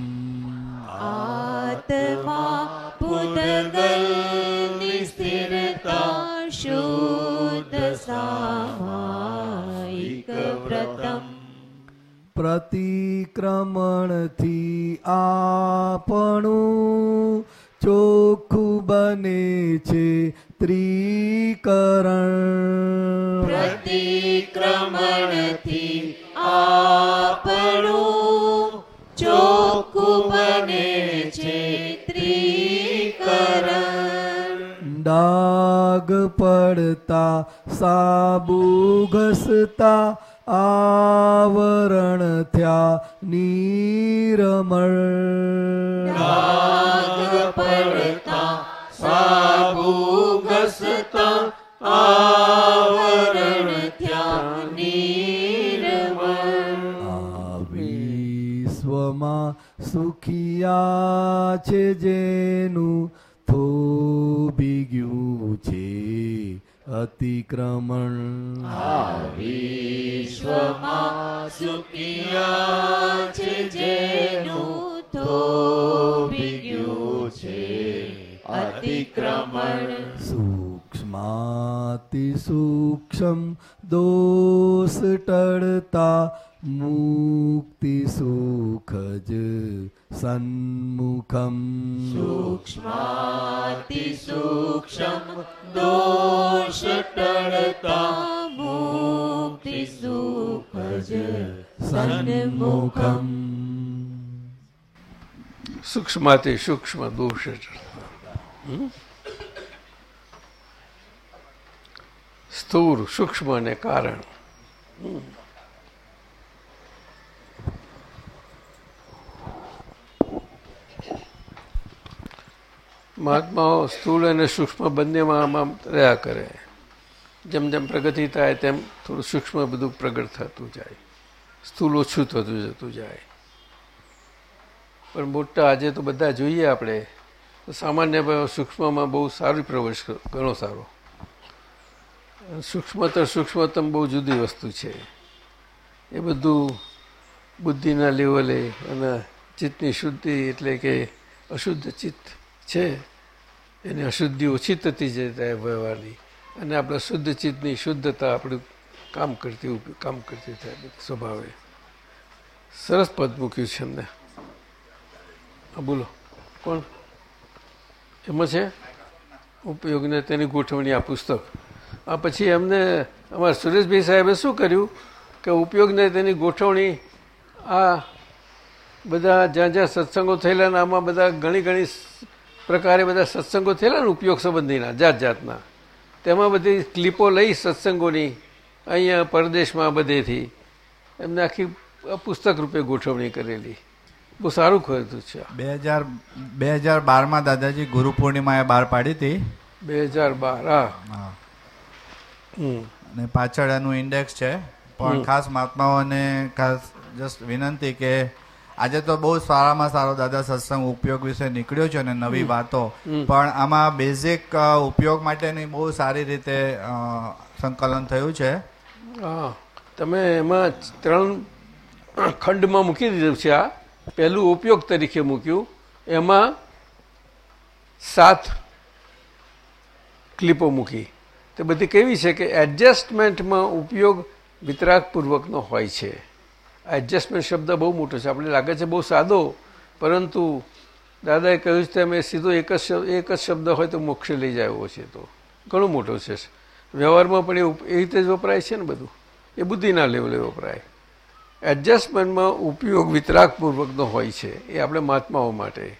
આત્મા પુદગલ સ્થિરતા શુદ્ધ સામાયિક વ્રતમ પ્રતિક્રમણથી આપણું ચોખ્ખું બને છે ત્રિકરણ પ્રતિક્રમણથી આપણું ચોખ્ખું બને છે ત્રિકરણ. ડાગ પડતા સાબુ ઘસતા આવરણ થયા નીરમળ. પડતા સાબુ ઘસતા આવરણ વિશ્વમાં સુખિયા છે જેનું થોબી ગયું છે અતિક્રમણ વિશ્વમાં સુખિયા છે જેનું થોબી ગયું છે અતિક્રમણ. સૂક્ષ્માતિ સૂક્ષ્મ દોષ ટળતા મુક્તિ સુખ જ સન્મુખમ. સૂક્ષ્માતિ સૂક્ષ્મ દોષ ટળતા મુક્તિ સુખ જ સન્મુખમ. સૂક્ષ્માથી સૂક્ષ્મ દોષ જ. સ્થૂળ સૂક્ષ્મ અને કારણ. મહાત્માઓ સ્થૂળ અને સૂક્ષ્મ બંનેમાં આમ રહ્યા કરે. જેમ જેમ પ્રગતિ થાય તેમ થોડું સૂક્ષ્મ બધું પ્રગટ થતું જાય. સ્થૂળ ઓછું થતું જતું જાય. પણ મોટા આજે તો બધા જોઈએ આપણે. સામાન્ય સૂક્ષ્મમાં બહુ સારી પ્રવેશ ઘણો સારો. સૂક્ષ્મતર સૂક્ષ્મતમ બહુ જુદી વસ્તુ છે. એ બધું બુદ્ધિના લેવલે અને ચિત્તની શુદ્ધિ એટલે કે અશુદ્ધ ચિત્ત છે. એની અશુદ્ધિ ઓછી થતી જાય વ્યવહારની અને આપણા શુદ્ધ ચિત્તની શુદ્ધતા આપણું કામ કરતી કામ કરતી થાય સ્વભાવે. સરસ પદ મૂક્યું છે એમને. બોલો. કોણ? એમાં છે? ઉપયોગને તેની ગોઠવણી આ પુસ્તક. આ પછી એમને, અમારા સુરેશભાઈ સાહેબે શું કર્યું કે ઉપયોગને તેની ગોઠવણી આ બધા જ્યાં જ્યાં સત્સંગો થયેલા ને આમાં બધા ઘણી ઘણી પ્રકારે બધા સત્સંગો થયેલા ને ઉપયોગ સંબંધીના, જાત જાતના. તેમાં બધી ક્લિપો લઈ સત્સંગોની અહીંયા પરદેશમાં બધેથી એમને આખી પુસ્તક રૂપે ગોઠવણી કરેલી. બહુ સારું કર્યું છે. બે હજાર બે હજાર બારમાં દાદાજી ગુરુ પૂર્ણિમાએ બહાર પાડી હતી? બે હજાર બાર હા. અને પાછળ એનું ઇન્ડેક્સ છે. પણ ખાસ મહાત્માઓને ખાસ જસ્ટ વિનંતી કે આજે તો બહુ સારામાં સારો દાદા સત્સંગ ઉપયોગ વિશે નીકળ્યો છે અને નવી વાતો. પણ આમાં બેઝિક ઉપયોગ માટેની બહુ સારી રીતે સંકલન થયું છે. હા. તમે એમાં ત્રણ ખંડમાં મૂકી દીધું છે આ. પહેલું ઉપયોગ તરીકે મૂક્યું. એમાં સાત ક્લિપો મૂકી. તે બધી કેવી છે કે એડજસ્ટમેન્ટમાં ઉપયોગ વિતરાગપૂર્વકનો હોય છે. એડજસ્ટમેન્ટ શબ્દ બહુ મોટો છે. આપણે લાગે છે બહુ સાદો, પરંતુ દાદાએ કહ્યું છે તેમ એ સીધો એક જ એક જ શબ્દ હોય તો મોક્ષ લઈ જાય છે તો. ઘણો મોટો છે. વ્યવહારમાં પણ એ રીતે જ વપરાય છે ને બધું. એ બુદ્ધિના લેવલે વપરાય. એડજસ્ટમેન્ટમાં ઉપયોગ વિતરાગપૂર્વકનો હોય છે એ આપણે મહાત્માઓ માટે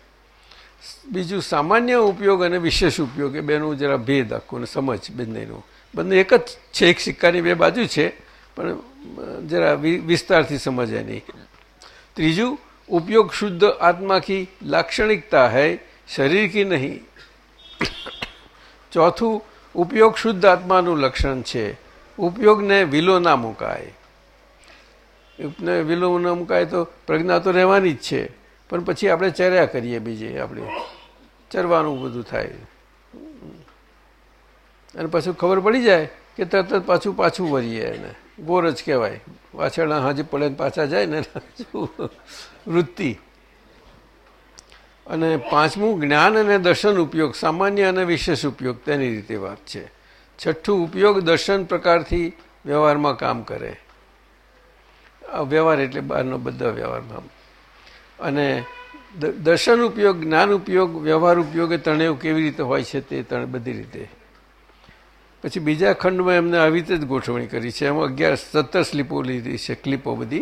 બીજું સામાન્ય ઉપયોગ અને વિશેષ ઉપયોગ એ બેનું જરા ભેદ આખો ને સમજ બંનેનું બંને એક જ છે એક સિક્કાની બે બાજુ છે પણ અ, જરા વિ- વિસ્તારથી સમજ એની ત્રીજું ઉપયોગ શુદ્ધ आत्मा की लाक्षणिकता है शरीर की नहीं ચોથું ઉપયોગ શુદ્ધ આત્માનું લક્ષણ છે ઉપયોગને વિલો ના મુકાય ઉપને ન મુકાય તો પ્રજ્ઞા તો રહેવાની જ છે. પણ પછી આપણે ચર્યા કરીએ બીજે આપણે. ચરવાનું બધું થાય. અને પછી ખબર પડી જાય કે તરત જ પાછું પાછું વરીએ એને. ગોર જ કહેવાય. પાછળ હાજી પડે પાછા જાય ને વૃત્તિ. અને પાંચમું, જ્ઞાન અને દર્શન ઉપયોગ, સામાન્ય અને વિશેષ ઉપયોગ, તેની રીતે વાત છે. છઠ્ઠું, ઉપયોગ દર્શન પ્રકારથી વ્યવહારમાં કામ કરે. વ્યવહાર એટલે બહારનો બધા વ્યવહારમાં. અને દર્શન ઉપયોગ, જ્ઞાન ઉપયોગ, વ્યવહાર ઉપયોગ એ ત્રણેય કેવી રીતે હોય છે તે ત્રણ બધી રીતે. પછી બીજા ખંડમાં એમને આવી રીતે જ ગોઠવણી કરી છે. એમાં અગિયાર, સત્તર સ્લીપો લીધી છે ક્લિપો બધી.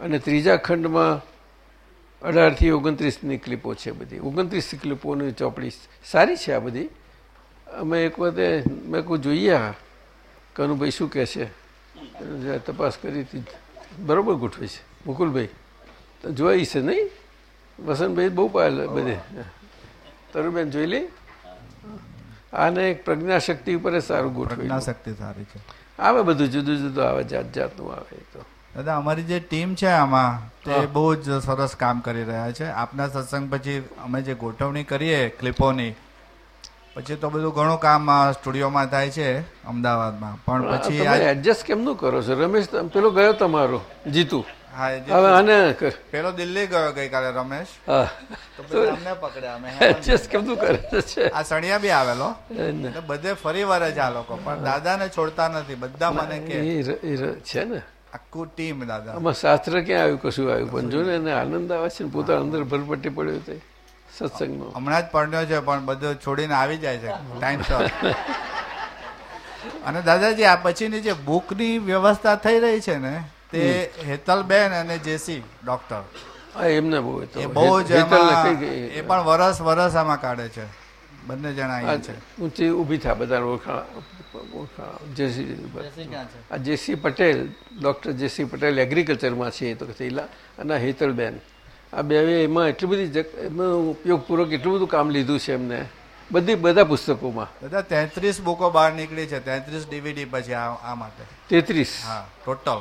અને ત્રીજા ખંડમાં અઢારથી ઓગણત્રીસની ક્લિપો છે બધી. ઓગણત્રીસ ક્લિપોની ચોપડી સારી છે આ બધી. અમે એક વખતે, મેં કોઈ જોઈએ કનુભાઈ શું કહે છે? તપાસ કરી હતી. બરોબર ગોઠવે છે. મુકુલભાઈ તો જોઈ છે નહીં? વસંતભાઈ બહુ બધે. તરુબેન જોઈ લે? આને એક પ્રજ્ઞાશક્તિ ઉપર સારું ગોઠવે. શક્તિ સારી છે. આવે બધું જુદું જુદું આવે જાત જાતનું આવે તો. દાદા અમારી જે ટીમ છે આમાં તે બહુ જ સરસ કામ કરી રહ્યા છે. આપના સત્સંગ પછી અમે જે ગોઠવણી કરીએ ક્લિપોની પછી તો બધું ઘણું કામ સ્ટુડિયોમાં થાય છે અમદાવાદમાં. પણ પછી એડજસ્ટ કેમનું કરો છો? રમેશ પેલો ગયો તમારો જીતુ. હવે આને પેલો દિલ્હી ગયો ગઈકાલે રમેશ. તો અમને પકડ્યા અમે. (laughs) એડજસ્ટ કેમનું કરે છે? આ સણિયા બી આવેલો. બધે ફરી વરે છે આ લોકો પણ દાદાને છોડતા નથી. બધા મને કે છે ને? આખું ટીમ દાદા. આમાં શાસ્ત્ર ક્યાં આવ્યું કશું આવ્યું? પણ જો ને એને આનંદ આવે છે ને પોતાના અંદર ભરપટ્ટી પડ્યો તે સત્સંગનો હમણાં જ પરણ્યો છે પણ બધું છોડીને આવી જાય છે. ટાઈમ અને દાદાજી આ પછીની જે બુકની વ્યવસ્થા થઈ રહી છે ને તે હેતલબેન અને જેસી ડોક્ટર. એમને બહુ એ બહુ જ એ પણ વરસ વરસ આમાં કાઢે છે. બંને જણા અહીંયા છે. ઊંચી ઊભી થયા બધા ઓળખાણ ઓળખાણ જેસી આ JC Patel doctor JC Patel એગ્રીકલ્ચરમાં છે એ તો થયેલા અને હેતલબેન. આ બે એમાં એટલી બધી એમાં ઉપયોગપૂર્વક એટલું બધું કામ લીધું છે એમને. બધી બધા પુસ્તકોમાં. બધા તેત્રીસ બુકો બહાર નીકળી છે. તેત્રીસ ડીવીડી પછી આ આ માટે. તેત્રીસ. હા ટોટલ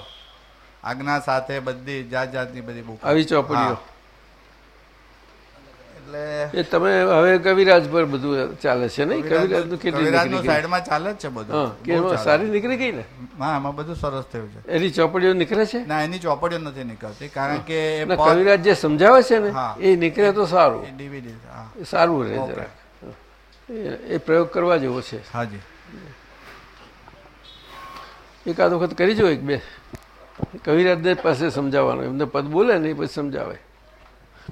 આજ્ઞા સાથે બધી જાત જાતની બધી બુક. આવી ચોપડીઓ. એટલે એ તમે હવે કવિરાજ પર બધું ચાલે છે નહીં? કવિરાજનું કેટલી કવિરાજનું નીકળી ગઈ? સાઈડમાં ચાલે જ છે બધું. કે. સારી નીકળી ગઈ ને? હા એમાં બધું સરસ થયું છે. એની ચોપડીઓ નીકળે છે? ના એની ચોપડીઓ નથી નીકળતી કારણ કે એ કવિરાજ જે સમજાવે છે ને એ નીકળે તો સારું. એ સારું રહે જરા એ- એ પ્રયોગ કરવા જેવો છે. હાજી. એકાદ વખત કરી જો એક બે. કવિરાજને પાસે સમજાવવાનું એમને પદ બોલે ને એ પછી સમજાવે.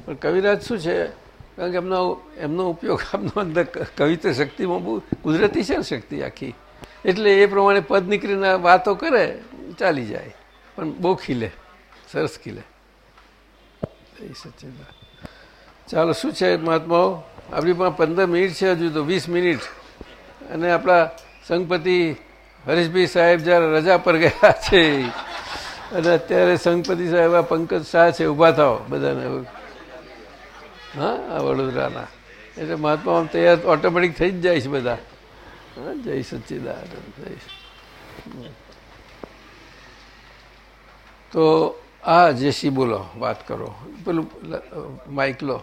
પણ કવિરાજ શું છે? કારણ કે એમનો એમનો ઉપયોગ (laughs) આપનો અંદર કવિતા શક્તિમાં બહુ, કુદરતી છે ને શક્તિ આખી. એટલે એ પ્રમાણે પદ નીકળીને વાતો કરે, ચાલી જાય. પણ બહુ ખીલે, સરસ ખીલે. એ સચ્ચિદાનંદ. ચાલો, શું છે મહાત્માઓ આપણી પાસે પંદર મિનિટ છે હજુ તો વીસ મિનિટ. અને આપણા સંઘપતિ હરીશભાઈ સાહેબ જ્યારે રજા પર ગયા છે, અને અત્યારે સંઘપતિ સાહેબ આ પંકજ શાહ છે, ઊભા થાવ બધાને. હા વડોદરાના. એટલે મહાત્મા આમ તૈયાર ઓટોમેટિક થઈ જ જાય છે બધા. હા, જય સચ્ચિદાનંદ, જય તો આ જેસી બોલો વાત કરો. પેલું માઇક લો.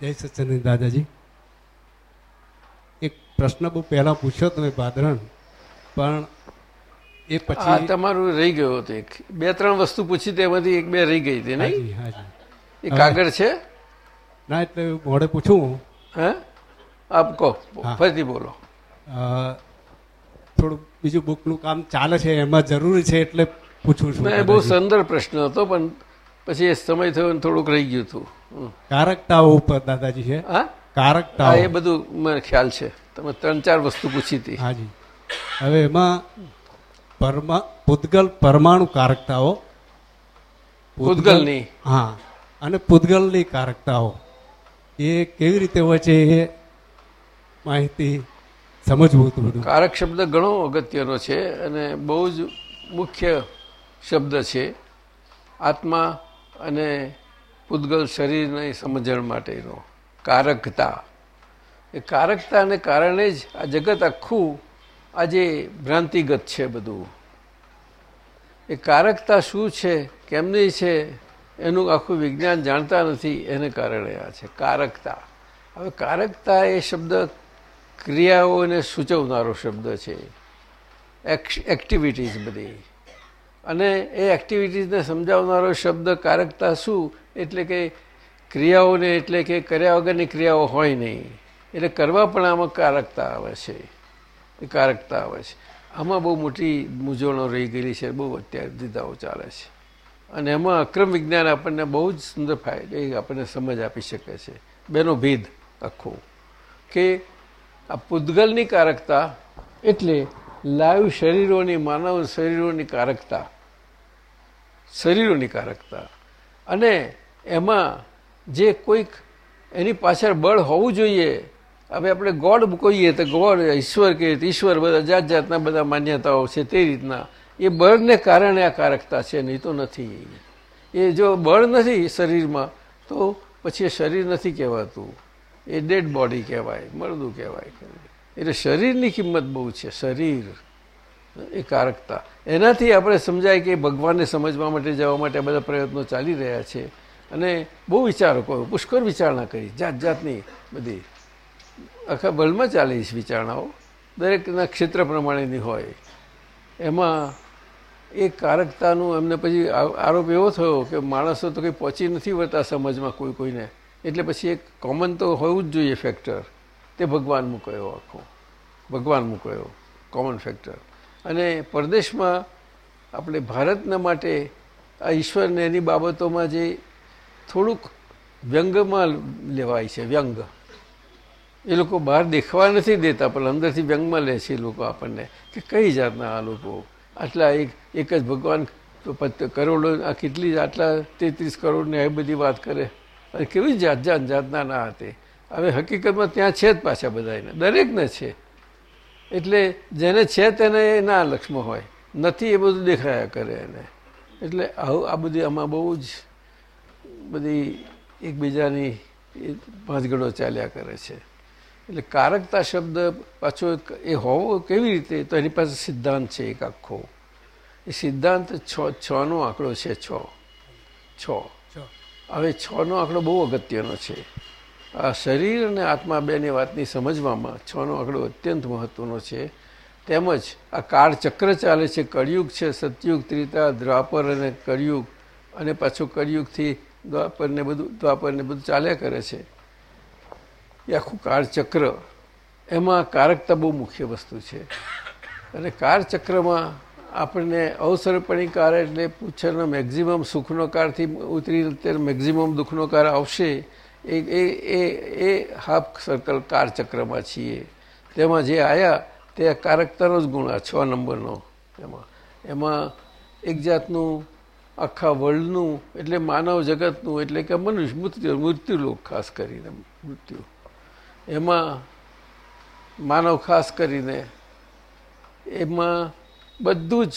જય સચ્ચિદાનંદ દાદાજી. એક પ્રશ્ન બહુ પહેલા પૂછ્યો તમે ભાદરણ. પણ એ પછી તમારું રહી ગયું હતું એક. બે ત્રણ વસ્તુ પૂછી તેમાંથી એક બે રહી ગઈ હતી નહીં? એ કાગળ છે? ના એટલે મોડે પૂછું હે. આપ કહો ફરીથી બોલો. થોડું બીજું બુકનું કામ ચાલે છે એમાં જરૂરી છે એટલે પૂછું છું. મેં બહુ. સુંદર પ્રશ્ન હતો પણ પછી એ સમય થયો ને થોડુંક રહી ગયું હતું. કારકતાઓ ઉપર દાદાજી છે હા? કારકતાઓ. એ બધું મને ખ્યાલ છે. તમે ત્રણ ચાર વસ્તુ પૂછી હતી. હાજી. હવે એમાં પરમા પૂતગલ પરમાણુ કારકતાઓ પૂતગલની. હા અને પૂતગલની કારકતાઓ. એ કેવી રીતે હોય છે એ માહિતી સમજવું હતું બધું. કારક શબ્દ ઘણો અગત્યનો છે અને બહુ જ મુખ્ય શબ્દ છે આત્મા અને પૂતગલ શરીરની સમજણ માટેનો. કારકતા. એ કારકતાને કારણે જ આ જગત આખું આજે ભ્રાંતિગત છે બધું. એ કારકતા શું છે કેમની છે, એનું આખું વિજ્ઞાન જાણતા નથી, એને કારણે આ છે, કારકતા. હવે કારકતા એ શબ્દ ક્રિયાઓને સૂચવનારો શબ્દ છે. એક્ટિવિટીઝ બધી. અને એ એક્ટિવિટીઝને સમજાવનારો શબ્દ કારકતા શું? એટલે કે ક્રિયાઓને, એટલે કે કર્યા વગરની ક્રિયાઓ હોય નહીં. એટલે કરવા પણ આમાં કારકતા આવે છે. એ કારકતા આવે છે. આમાં બહુ મોટી મૂંઝવણો રહી ગયેલી છે, બહુ અત્યારે દીધાઓ ચાલે છે. અને એમાં અક્રમ વિજ્ઞાન આપણને બહુ જ સુંદર ફાયદો, એ આપણને સમજ આપી શકે છે. બેનો ભેદ આખો. કે આ પૂદગલની કારકતા એટલે લાઈવ શરીરોની, માનવ શરીરોની કારકતા શરીરોની કારકતા. અને એમાં જે કોઈક એની પાછળ બળ હોવું જોઈએ હવે આપણે ગોડ કહીએ તો ગોડ, ઈશ્વર કહીએ તો ઈશ્વર બધા જાત જાતના બધા માન્યતાઓ છે તે રીતના. એ બળને કારણે આ કારકતા છે નહીં તો નથી. એ જો બળ નથી શરીરમાં, તો પછી એ શરીર નથી કહેવાતું. એ ડેડ બોડી કહેવાય મળદું કહેવાય. એટલે શરીરની કિંમત બહુ છે, શરીર. એ કારકતા. એનાથી આપણે સમજાય કે ભગવાનને સમજવા માટે, જવા માટે બધા પ્રયત્નો ચાલી રહ્યા છે. અને બહુ વિચારો કરો, પુષ્કળ વિચારણા કરી, જાત જાતની બધી. આખા વર્લ્ડમાં ચાલે છે વિચારણાઓ. દરેકના ક્ષેત્ર પ્રમાણેની હોય. એમાં એ કારકતાનું એમને પછી આરોપ એવો થયો કે માણસો તો કંઈ પહોંચી નથી વળતા સમજમાં કોઈ કોઈને. એટલે પછી એક કોમન તો હોવું જ જોઈએ ફેક્ટર તે ભગવાન મૂકાયો આખો. ભગવાન મૂકાયો કોમન ફેક્ટર અને પરદેશમાં આપણે ભારતના માટે આ ઈશ્વરને એની બાબતોમાં જે થોડુંક વ્યંગમાં લેવાય છે, વ્યંગ. એ લોકો બહાર દેખવા નથી દેતા, પણ અંદરથી વ્યંગમાં લે છે એ લોકો આપણને, કે કઈ જાતના આ લોકો? આટલા એક એક જ ભગવાન પત- કરોડો, આ કેટલી આટલા તેત્રીસ કરોડની એ બધી વાત કરે? અને કેવી જાત જાત, જાતના ના હતી હવે હકીકતમાં ત્યાં છે જ પાછા બધાને દરેકને છે. એટલે જેને છે તેને ના લક્ષ્મ હોય. નથી એ બધું દેખાયા કરે એને. એટલે આવું, આ બધી આમાં બહુ જ બધી એકબીજાની ભાંજગડો ચાલ્યા કરે છે. એટલે કારકતા શબ્દ પાછો એ હોવો કેવી રીતે? તો એની પાસે સિદ્ધાંત છે એક આખો. એ સિદ્ધાંત છ છનો આંકડો છે છ. છ. હવે છનો આંકડો બહુ અગત્યનો છે. આ શરીર અને આત્મા બેની વાતની સમજવામાં છનો આંકડો અત્યંત મહત્વનો છે. તેમજ આ કાળ ચક્ર ચાલે છે. કળિયુગ છે સતયુગ ત્રિતા દ્વાપર અને કળિયુગ. અને પાછું કળિયુગથી દ્વાપરને બધું દ્વાપરને બધું ચાલ્યા કરે છે. એ આખું કાળચક્ર, એમાં કારકતા બહુ મુખ્ય વસ્તુ છે. અને કાળચક્રમાં આપણને અવસરપણી કાર એટલે પૂછરનો મેક્ઝિમમ સુખનો કારથી ઉતરી મેક્ઝિમમ દુઃખનો કાર આવશે, એ એ એ એ હાફ સર્કલ કાળચક્રમાં છીએ. તેમાં જે આવ્યા તે કારકતાનો જ ગુણ આ છ નંબરનો એમાં. એમાં એક જાતનું આખા વર્લ્ડનું એટલે માનવ જગતનું એટલે કે મનુષ્ય, મૃત્યુ, મૃત્યુલોક ખાસ કરીને, મૃત્યુ. એમાં માનવ ખાસ કરીને એમાં બધું જ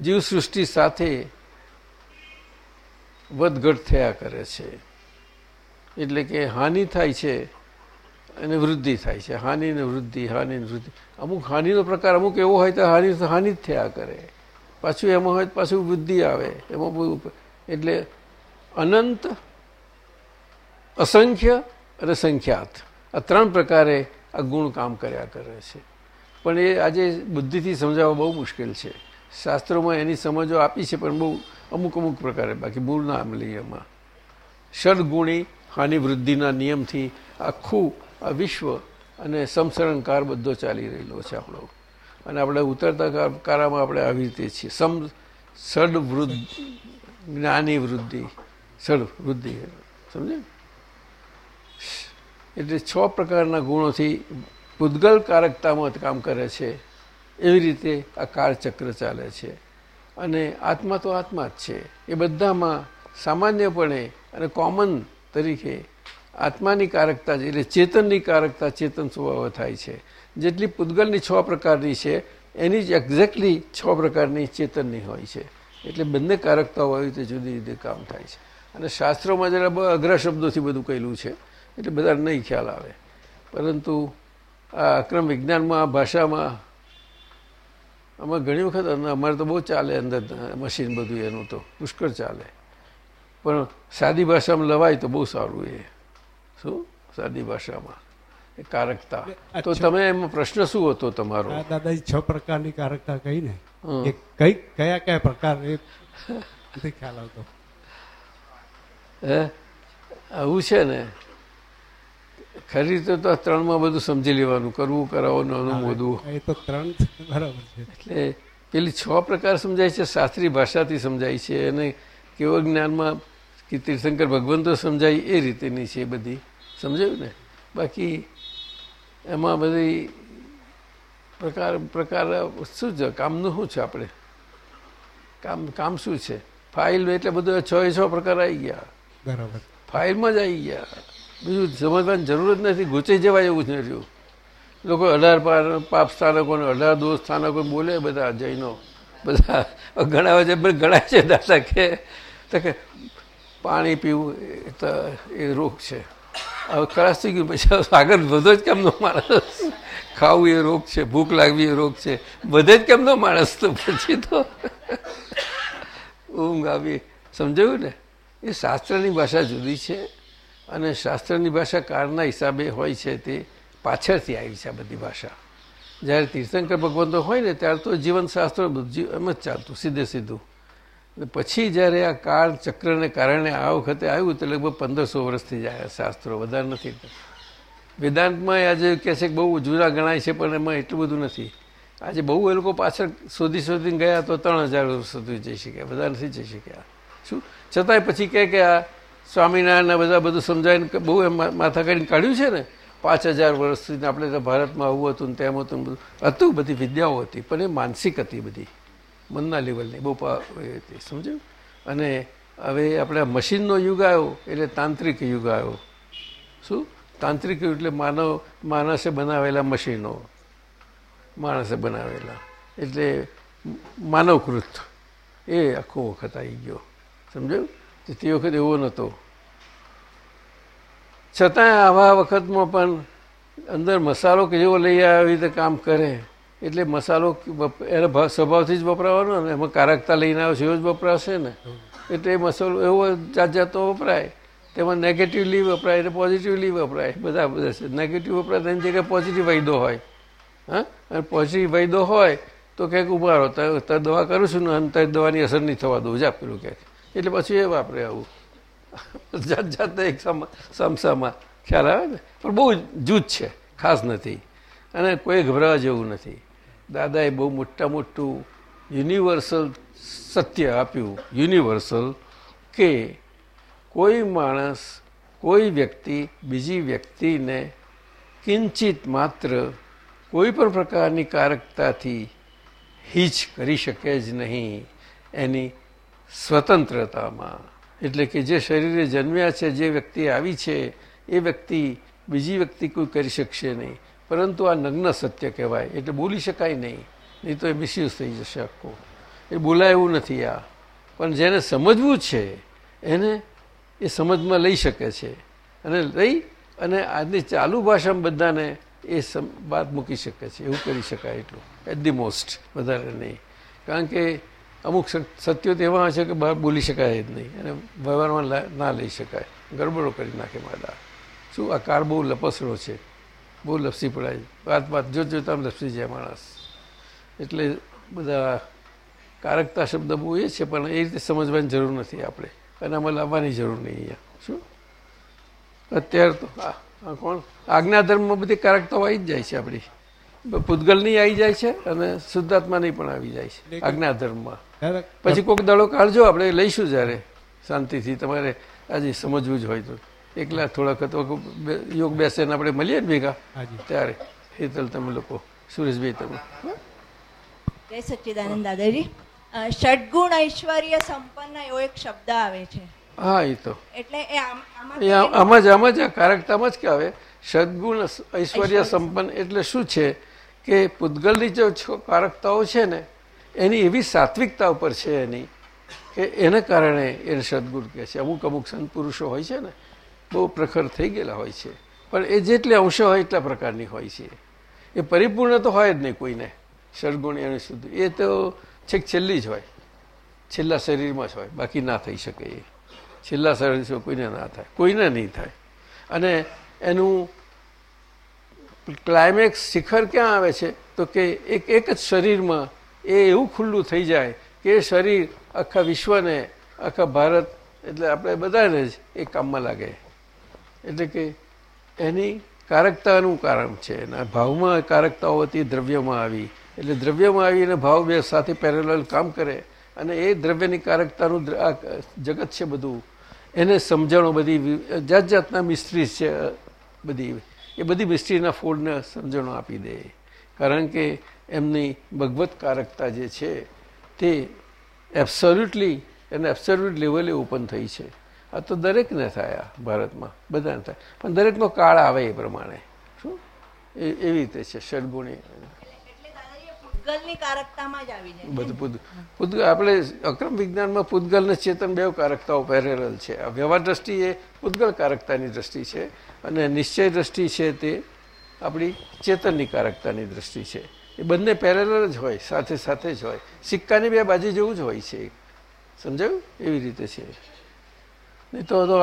જીવસૃષ્ટિ સાથે વધઘટ થયા કરે છે. એટલે કે હાનિ થાય છે અને વૃદ્ધિ થાય છે. હાનિ ને વૃદ્ધિ, હાનિ વૃદ્ધિ. અમુક હાનિનો પ્રકાર અમુક એવો હોય તો હાનિ હાનિ જ થયા કરે. પાછું એમાં હોય પાછું વૃદ્ધિ આવે. એમાં બહુ એટલે અનંત, અસંખ્ય અને સંખ્યાત. આ ત્રણ પ્રકારે આ ગુણ કામ કર્યા કરે છે. પણ એ આજે બુદ્ધિથી સમજાવવા બહુ મુશ્કેલ છે. શાસ્ત્રોમાં એની સમજો આપી છે, પણ બહુ અમુક અમુક પ્રકારે. બાકી મૂળ નામ લઈએ એમાં. ષડગુણી હાનિવૃદ્ધિના નિયમથી આખું આ વિશ્વ અને સમસરણકાર બધો ચાલી રહેલો છે આપણો. અને આપણે ઉતરતા કારામાં આપણે આવી રીતે છીએ. સમ સડ વૃદ્ધ જ્ઞાની વૃદ્ધિ. સડવૃદ્ધિ સમજે એટલે છ પ્રકારના ગુણોથી પૂદગલ કારકતામાં કામ કરે છે. એવી રીતે આ કાળચક્ર ચાલે છે. અને આત્મા તો આત્મા જ છે. એ બધામાં સામાન્યપણે અને કોમન તરીકે આત્માની કારકતા એટલે ચેતનની કારકતા ચેતન સ્વભાવ થાય છે. જેટલી પૂદગલની છ પ્રકારની છે, એની જ એક્ઝેક્ટલી છ પ્રકારની ચેતનની હોય છે. એટલે બંને કારકતાઓ આવી રીતે જુદી જુદી કામ થાય છે. અને શાસ્ત્રોમાં જરા અઘરા શબ્દોથી બધું કહેલું છે. એટલે બધા નહીં ખ્યાલ આવે. પરંતુ આ અક્રમ વિજ્ઞાનમાં આ ભાષામાં આમાં ઘણી વખત અમારે તો બહુ ચાલે અંદર મશીન બધું એનું તો પુષ્કળ ચાલે. પણ સાદી ભાષામાં લવાય તો બહુ સારું એ. શું? સાદી ભાષામાં. એ કારકતા. તો તમે એમાં પ્રશ્ન શું હતો તમારો? આ દાદાજી છ પ્રકારની કારકતા કહી ને એ કઈ કયા કયા પ્રકાર એ ખ્યાલ આવતો. હે? આવું છે ને? ખરી રીતે તો આ ત્રણમાં બધું સમજી લેવાનું કરવું કરાવવાનું અનુમોદવું એ તો ત્રણ (laughs) બરાબર છે. એટલે પેલી છ પ્રકાર સમજાય છે શાસ્ત્રી ભાષાથી સમજાય છે અને કેવો જ્ઞાનમાં કે તીર્થંકર ભગવંતો સમજાય એ રીતેની છે બધી. સમજાયું ને? બાકી એમાં બધી પ્રકાર પ્રકાર શું છે કામનું શું છે આપણે? કામ કામ શું છે? ફાઇલ એટલે બધું છ એ છ પ્રકાર આવી ગયા. બરાબર. ફાઇલમાં જ આવી ગયા. બીજું સમજવાની જરૂર જ નથી, ગુચી જવાય એવું જ નથી. લોકો અઢાર પાપ સ્થાનકોને અઢાર દોષ સ્થાનકો બોલે બધા જૈનો. બધા ગણાવે છે પણ ગણાય છે દાદા કે પાણી પીવું એ તો એ રોગ છે. હવે ખરાશ થઈ ગયું, પછી આગળ વધો જ કેમનો માણસ? ખાવું એ રોગ છે, ભૂખ લાગવી એ રોગ છે બધે જ કેમનો માણસ? તો પછી તો ઊંઘ આવી. સમજાયું ને? એ શાસ્ત્રની ભાષા જુદી છે. અને શાસ્ત્રની ભાષા કાળના હિસાબે હોય છે તે પાછળથી આવી છે આ બધી ભાષા. જ્યારે તીર્થંકર ભગવંતો હોય ને, ત્યારે તો જીવનશાસ્ત્ર બધું એમ જ ચાલતું, સીધે સીધું. પછી જ્યારે આ કાળ ચક્રને કારણે આ વખતે આવ્યું, તો લગભગ પંદરસો વર્ષથી જાય શાસ્ત્રો, વધારે નથી. વેદાંતમાં આજે કહે છે કે બહુ જૂના ગણાય છે, પણ એમાં એટલું બધું નથી. આજે બહુ એ લોકો પાછળ શોધી શોધીને ગયા તો ત્રણ હજાર વર્ષ સુધી જઈ શક્યા બધા નથી જઈ શક્યા. શું? છતાંય પછી કહે કે આ સ્વામિનારાયણના બધા બધું સમજાવીને બહુ એમ માથા કાઢીને કાઢ્યું છે ને? પાંચ હજાર વર્ષ સુધી આપણે ભારતમાં આવું હતું ને તેમ હતું બધું. હતું બધી વિદ્યાઓ હતી, પણ એ માનસિક હતી બધી. મનના લેવલની, બહુ હતી, સમજ્યું? અને હવે આપણે મશીનનો યુગ આવ્યો, એટલે તાંત્રિક યુગ આવ્યો. શું? તાંત્રિક યુગ એટલે માનવ, માણસે બનાવેલા મશીનો. માણસે બનાવેલા. એટલે માનવકૃત. એ આખો વખત આવી ગયો. સમજાયું? તો વખત એવો નહોતો. છતાંય આવા વખતમાં પણ અંદર મસાલો કે જેવો લઈ આવે એવી રીતે કામ કરે, એટલે મસાલો એના સ્વભાવથી જ વપરાવાનો ને એમાં કારકતા લઈને આવે છે એવો જ વપરાશે ને. એટલે એ મસાલો એવો જાત જાતો વપરાય. તેમાં નેગેટિવલી વપરાય અને પોઝિટિવલી વપરાય. બધા બધા છે. નેગેટિવ વપરાય તેની જગ્યાએ પોઝિટિવ વાયદો હોય. હા? અને પોઝિટિવ વાયદો હોય તો ક્યાંક ઊભા રહો. તો દવા કરું છું ને, અને દવાની અસર નહીં થવા દઉં. જ પેલું કંઈક એટલે પછી એ વાપરે આવું. જાત જાત એક સમસામાં ખ્યાલ આવે ને? પણ બહુ જૂથ છે, ખાસ નથી. અને કોઈ ગભરાવા જેવું નથી. દાદાએ બહુ મોટા મોટું યુનિવર્સલ સત્ય આપ્યું, યુનિવર્સલ, કે કોઈ માણસ, કોઈ વ્યક્તિ, બીજી વ્યક્તિને કિંચિત માત્ર કોઈ પણ પ્રકારની કારકતાથી હિચ કરી શકે જ નહીં. એની સ્વતંત્રતામાં. એટલે કે જે શરીરે જન્મ્યા છે, જે વ્યક્તિ આવી છે, એ વ્યક્તિ બીજી વ્યક્તિ કોઈ કરી શકશે નહીં. પરંતુ આ નગ્ન સત્ય કહેવાય. એટલે બોલી શકાય નહીં. નહીં તો એ મિસયુઝ થઈ જશે આખું. એ બોલાય એવું નથી આ. પણ જેને સમજવું છે, એને એ સમજમાં લઈ શકે છે. અને લઈ અને આજની ચાલુ ભાષામાં બધાને એ વાત મૂકી શકે છે. એવું કરી શકાય એટલું. એટ ધી મોસ્ટ વધારે નહીં. કારણ કે અમુક સત- સત્યો તો એવા છે કે બહાર બોલી શકાય જ નહીં. અને વ્યવહારમાં ના લઈ શકાય. ગરબડો કરી નાખે માદા. શું આ કાર બહુ લપસડો છે? બહુ લપસી પડાય. વાત વાત જોત જોતા લપસી જાય માણસ. એટલે બધા કારકતા શબ્દ બહુ એ છે પણ એ રીતે સમજવાની જરૂર નથી આપણે. અને આમાં લાવવાની જરૂર નહીં અહીંયા. શું? અત્યારે તો આ કોણ? આજ્ઞાધર્મમાં બધી કારકતાઓ આવી જ જાય છે આપણી. પૂતગલની આવી જાય છે અને શુદ્ધાત્માની પણ આવી જાય છે. આજ્ઞાધર્મમાં પછી કોઈક દાડો કાઢજો આપણે લઈશું જ્યારે. શાંતિથી. તમારે આજે સમજવું જ હોય તો. એકલા થોડાક યોગ બેસે આપણે મળીએ ને ભેગા. ત્યારે. હેતલ તમે લોકો. સુરેશભાઈ તમે. જય સચ્ચિદાનંદ દાદાજી. ષડગુણ ઐશ્વર્ય સંપન્ન એવો એક શબ્દ આવે છે. હા એ તો. એટલે આમ- આમાં એ આમ- આમાં જ આમાં જ આ કારકતામાં જ કે આવે સદગુણ ઐશ્વર્ય સંપન્ન. એટલે શું છે? કે પૂતગલની જે કારકતાઓ છે ને એની એવી સાત્વિકતા ઉપર છે એની કે એને કારણે એને સદગુરુ કહે છે. અમુક અમુક સંત પુરુષો હોય છે ને, બહુ પ્રખર થઈ ગયેલા હોય છે. પણ એ જેટલી અંશો હોય એટલા પ્રકારની હોય છે. એ પરિપૂર્ણ તો હોય જ નહીં કોઈને. સદગુણ એને શુદ્ધ. એ તો છેક છેલ્લી જ હોય. છેલ્લા શરીરમાં જ હોય. બાકી ના થઈ શકે એ. છેલ્લા શરીર કોઈને ના થાય. કોઈને નહીં થાય. અને એનું ક્લાઇમેક્સ શિખર ક્યાં આવે છે? તો કે એક એક જ શરીરમાં એ એવું ખુલ્લું થઈ જાય કે શરીર આખા વિશ્વને, આખા ભારત, એટલે આપણે બધાને જ એ કામમાં લાગે. એટલે કે એની કારકતાનું કારણ છે. એના ભાવમાં કારકતાઓ હતી, દ્રવ્યમાં આવી. એટલે દ્રવ્યમાં આવી અને ભાવ બે સાથે પેરેલલ કામ કરે. અને એ દ્રવ્યની કારકતાનું આ જગત છે બધું. એને સમજણો બધી જાત જાતના મિસ્ત્રી છે બધી. એ બધી મિસ્ત્રીના ફોડને સમજણો આપી દે. કારણ કે એમની ભગવત કારકતા જે છે તે એબ્સોલ્યુટલી એને એબ્સોલ્યુટ લેવલે ઓપન થઈ છે. આ તો દરેકને થાય ભારતમાં બધાને થાય. પણ દરેકનો કાળ આવે એ પ્રમાણે. શું? એ એવી રીતે છે ષડગુણી. બધું પૂત પૂતગલ આપણે અક્રમ વિજ્ઞાનમાં પૂતગલ ને ચેતન બે કારકતાઓ પહેરેલ છે. આ વ્યવહાર દ્રષ્ટિ એ પૂતગલ કારકતાની દ્રષ્ટિ છે અને નિશ્ચય દ્રષ્ટિ છે તે આપણી ચેતનની કારકતાની દ્રષ્ટિ છે. એ બંને પેરેરલ જ હોય, સાથે સાથે જ હોય. સિક્કાની બે બાજુ જેવું જ હોય છે સમજાયું? એવી રીતે છે. નહીં તો તો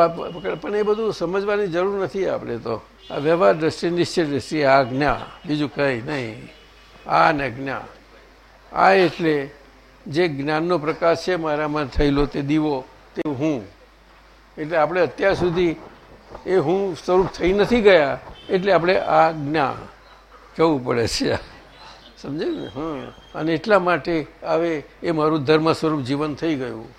પણ એ બધું સમજવાની જરૂર નથી આપણે તો. આ વ્યવહાર દ્રષ્ટિ, નિશ્ચય દ્રષ્ટિ, આ જ્ઞા બીજું કંઈ નહીં. આ ને જ્ઞા આ એટલે જે જ્ઞાનનો પ્રકાશ છે મારામાં થયેલો તે દીવો, તે હું. એટલે આપણે અત્યાર સુધી એ હું સ્વરૂપ થઈ નથી ગયા, એટલે આપણે આ જ્ઞા કહેવું પડે છે. સમજાયું ને? હં. અને એટલા માટે આવે એ મારું ધર્મ સ્વરૂપ જીવન થઈ ગયું.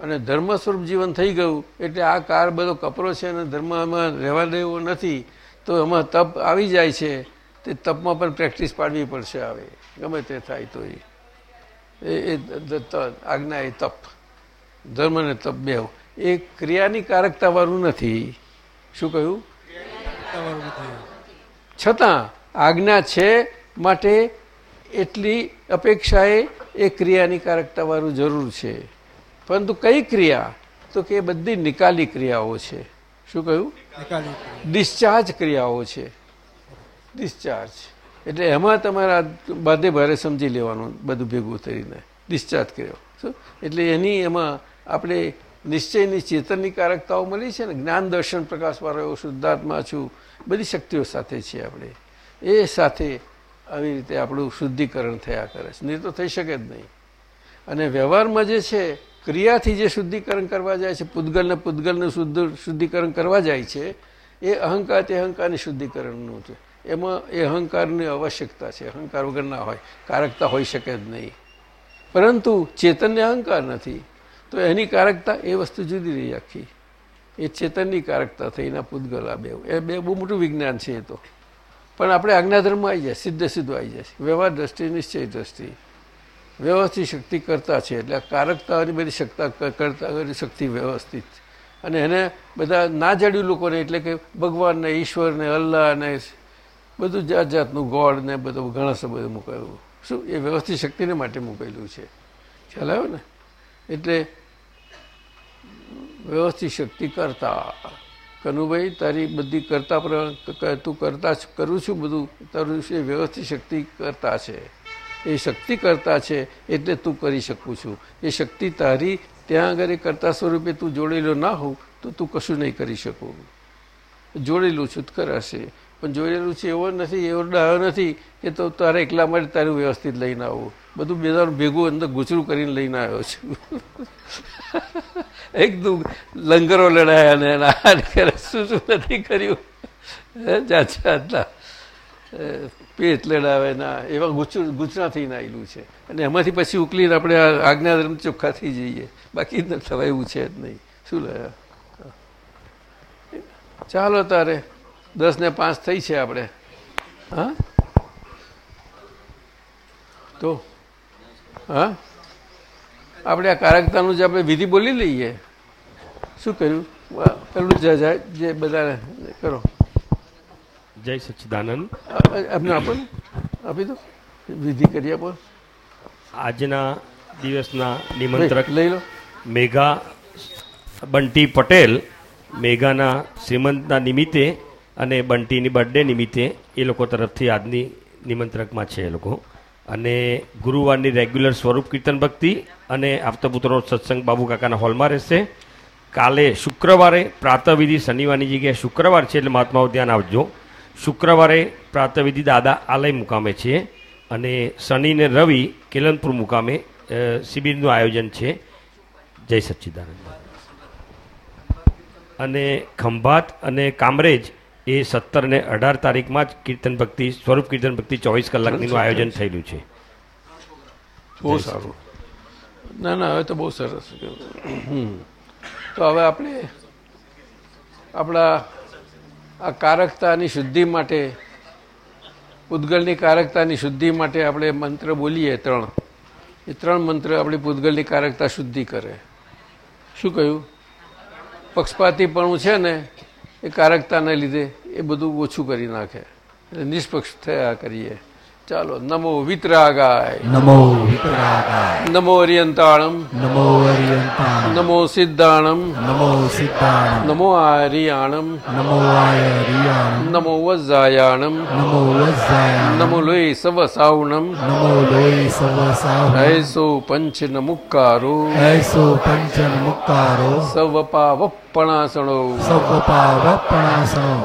અને ધર્મ સ્વરૂપ જીવન થઈ ગયું એટલે આ કાર બધો કપરો છે અને ધર્મમાં રહેવા દેવો નથી તો એમાં તપ આવી જાય છે તે તપમાં પણ પ્રેક્ટિસ પાડવી પડશે આવે. ગમે તે થાય તો એ. એ દ- ત- આજ્ઞા એ તપ. ધર્મ અને તપ બે. એ ક્રિયાની કારકતાવાળું નથી. શું કહ્યું? છતાં આજ્ઞા છે માટે એટલી અપેક્ષાએ એ ક્રિયાની કારકતાવાળું જરૂર છે. પરંતુ કઈ ક્રિયા? તો કે એ બધી નિકાલી ક્રિયાઓ છે. શું કહ્યું? ડિસ્ચાર્જ ક્રિયાઓ છે. ડિસ્ચાર્જ. એટલે એમાં તમારા બાધે ભારે સમજી લેવાનું બધું ભેગું થઈને. ડિસ્ચાર્જ કર્યો શું? એટલે એની એમાં આપણે નિશ્ચયની ચેતનની કારકતાઓ મળી છે ને? જ્ઞાન દર્શન પ્રકાશવાળો એવો શુદ્ધાત્મા છું. બધી શક્તિઓ સાથે છીએ આપણે. એ સાથે આવી રીતે આપણું શુદ્ધિકરણ થયા કરે છે. નહીં તો થઈ શકે જ નહીં. અને વ્યવહારમાં જે છે, ક્રિયાથી જે શુદ્ધિકરણ કરવા જાય છે, પૂતગલને પૂતગલનું શુદ્ધ શુદ્ધિકરણ કરવા જાય છે, એ અહંકાર તે અહંકારની શુદ્ધિકરણનું છે. એમાં એ અહંકારની આવશ્યકતા છે. અહંકાર વગર ના હોય. કારકતા હોઈ શકે જ નહીં. પરંતુ ચેતનને અહંકાર નથી. તો એની કારકતા એ વસ્તુ જુદી રહી આખી. એ ચેતનની કારકતા થઈને પૂતગલ આ બે. એ બે બહુ મોટું વિજ્ઞાન છે એ તો. પણ આપણે આજ્ઞાધર્મમાં આવી જાય સીધે સીધું આવી જાય વ્યવહાર દ્રષ્ટિ, નિશ્ચય દ્રષ્ટિ. વ્યવસ્થિત શક્તિ કરતા છે, એટલે કારકતાની બધી શક્તા કરતા શક્તિ વ્યવસ્થિત. અને એને બધા ના જડ્યું લોકોને, એટલે કે ભગવાનને, ઈશ્વરને, અલ્લાહને, બધું જાત જાતનું ગોળ ને બધું ઘણા બધું મુકાયું શું? એ વ્યવસ્થિત શક્તિને માટે મૂકેલું છે. ખ્યાલ ને? એટલે વ્યવસ્થિત શક્તિ કરતા. કનુભાઈ, તારી બધી કરતા તું કરતા કરું છું બધું. તારું એ વ્યવસ્થિત શક્તિ કરતા છે. એ શક્તિ કરતા છે એટલે તું કરી શકું છું. એ શક્તિ તારી, ત્યાં આગળ કરતા સ્વરૂપે તું જોડેલો ના હોઉં, તો તું કશું નહીં કરી શકું. જોડેલું છું કરાશે પણ જોડેલું છે એવો નથી, એવો ડાયો નથી કે તો તારે એકલા માટે તારું વ્યવસ્થિત લઈને આવું. બધું બેદાનું ભેગું અંદર ગુચરું કરીને લઈને આવ્યો છું. (laughs) એકદમ લંગરો લડાયા ને એના શું શું નથી કર્યું. જાત જાતના પેટ લડાવે ના એવા ગુજરાતી આવેલું છે. અને એમાંથી પછી ઉકલીને આપણે આજ્ઞાધર્મ ચોખ્ખા થઈ જઈએ. બાકી ન થવાય એવું છે જ નહીં. શું લયા ચાલો તારે. દસ ને પાંચ થઈ છે આપણે. હા? તો? હા? આપણે આ કારકતાનું જે આપણે વિધિ બોલી લઈએ. શું કર્યું? પેલું જ જાય જે બધા કરો. જય સચ્ચિદાનંદ. એમને આપો ને. આપી દો. વિધિ કરી આપો. આજના દિવસના નિમંત્રક લઈ લો. મેઘા બંટી પટેલ મેઘાના શ્રીમંતના નિમિત્તે અને બંટીની બર્થડે નિમિત્તે એ લોકો તરફથી આજની નિમંત્રકમાં છે એ લોકો. અને ગુરુવારની રેગ્યુલર સ્વરૂપ કીર્તન ભક્તિ અને આપતપુત્રનો સત્સંગ બાબુ કાકાના હોલમાં રહેશે. કાલે શુક્રવારે પ્રાતવિધિ શનિવારની જગ્યાએ શુક્રવાર છે એટલે મહાત્માઓ ધ્યાન આવજો શુક્રવારે પ્રાતવિધિ દાદા આલય મુકામે છે અને શનિ ને રવિ કેલનપુર મુકામે શિબિરનું આયોજન છે. જય સચ્ચિદાનંદ. અને ખંભાત અને કામરેજ એ સત્તર ને અઢાર તારીખમાં જ કીર્તન ભક્તિ સ્વરૂપ કીર્તન ભક્તિ ચોવીસ કલાકનું આયોજન થયેલું છે. બહુ સારું. ના ના હવે તો બહુ સરસ. તો હવે આપણે આપણા આ કારકતાની શુદ્ધિ માટે પૂતગલની કારકતાની શુદ્ધિ માટે આપણે મંત્ર બોલીએ ત્રણ. એ ત્રણ મંત્ર આપણી પૂતગલની કારકતા શુદ્ધિ કરે. શું કહ્યું? પક્ષપાતીપણું છે ને એ કારકતાને લીધે એ બધું ઓછું કરી નાખે એટલે નિષ્પક્ષ થયા કરીએ ચાલો નમો વિતરાગાય નમો વિતરાગાય નમો અરિયંતાણમ નમો અરિયંતાણમ નમો સિદ્ધાણમ નમો સિદ્ધાણમ નમો આર્યાણમ નમો આર્યાણમ નમો વજ્જાયાણમ નમો વજ્જાયાણમ નમો લોય સવસાવણમ નમો લોય સવસાવણમ હૈસો પંચ નમુક્કારો હૈસો પંચ નમુક્કારો સવપાવ પણાસણો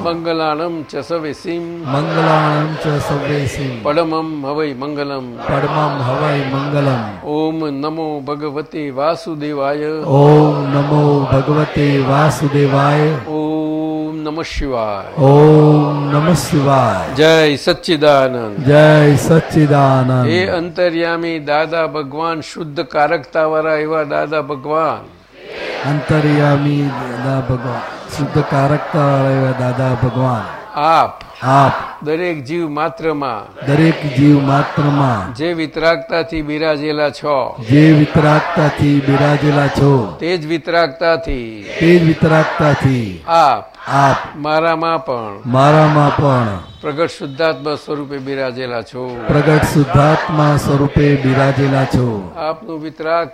મંગલાણમ ચ સવેસીમ મંગલાણમ ચ સવેસીમ પડમમ હવૈ મંગલમ પડમમ હવૈ મંગલમ ઓમ નમો ભગવતે વાસુદેવાય ઓમ નમો ભગવતે વાસુદેવાય ઓમ નમઃ શિવાય ઓમ નમઃ શિવાય જય સચ્ચિદાનંદ જય સચ્ચિદાનંદ હે અંતર્યામી દાદા ભગવાન શુદ્ધ કારકતાવાળા એવા દાદા ભગવાન અંતર્યામી દાદા ભગવાન શુદ્ધ કારકતા દાદા ભગવાન આપ આપ દરેક જીવ માત્રમાં. દરેક જીવ માત્રમાં. જે વિતરાગતાથી બિરાજેલા છો. જે વિતરાગતાથી બિરાજેલા છો. તે જ વિતરાગતાથી. તે જ વિતરાગતાથી. આપ. આપ. મારામાં પણ. મારામાં પણ. પ્રગટ શુદ્ધાત્મા સ્વરૂપે બિરાજેલા છો. પ્રગટ શુદ્ધાત્મા સ્વરૂપે બિરાજેલા છો. આપનું વિતરાગ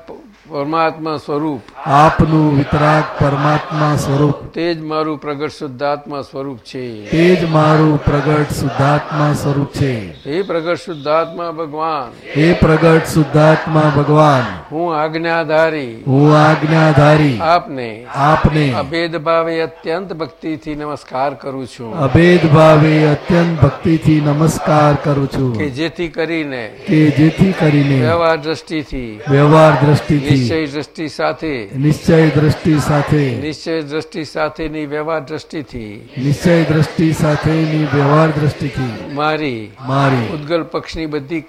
પરમાત્મા સ્વરૂપ. આપનું વિતરાગ પરમાત્મા સ્વરૂપ. તે જ મારું પ્રગટ શુદ્ધાત્મા સ્વરૂપ છે. તે જ મારું પ્રગટ શુદ્ધાત્મા સ્વરૂપ છે. હે પ્રગટ શુદ્ધાત્મા ભગવાન. હે પ્રગટ શુદ્ધાત્મા ભગવાન. હું આજ્ઞાધારી. હું આજ્ઞાધારી. આપને. આપને. અભેદ ભાવે અત્યંત ભક્તિથી નમસ્કાર કરું છું. અભેદ ભાવે અત્યંત ભક્તિથી નમસ્કાર કરું છું. કે જેથી કરીને કે જેથી કરીને વ્યવહાર દ્રષ્ટિથી વ્યવહાર દ્રષ્ટિથી નિશ્ચય દ્રષ્ટિ સાથે. નિશ્ચય દ્રષ્ટિ સાથે. નિશ્ચય દ્રષ્ટિ સાથેની વ્યવહાર દ્રષ્ટિથી. નિશ્ચય દ્રષ્ટિ સાથેની વ્યવહાર દ્રષ્ટિથી. મારી મારી. ઉદ્ગલ પક્ષની બધી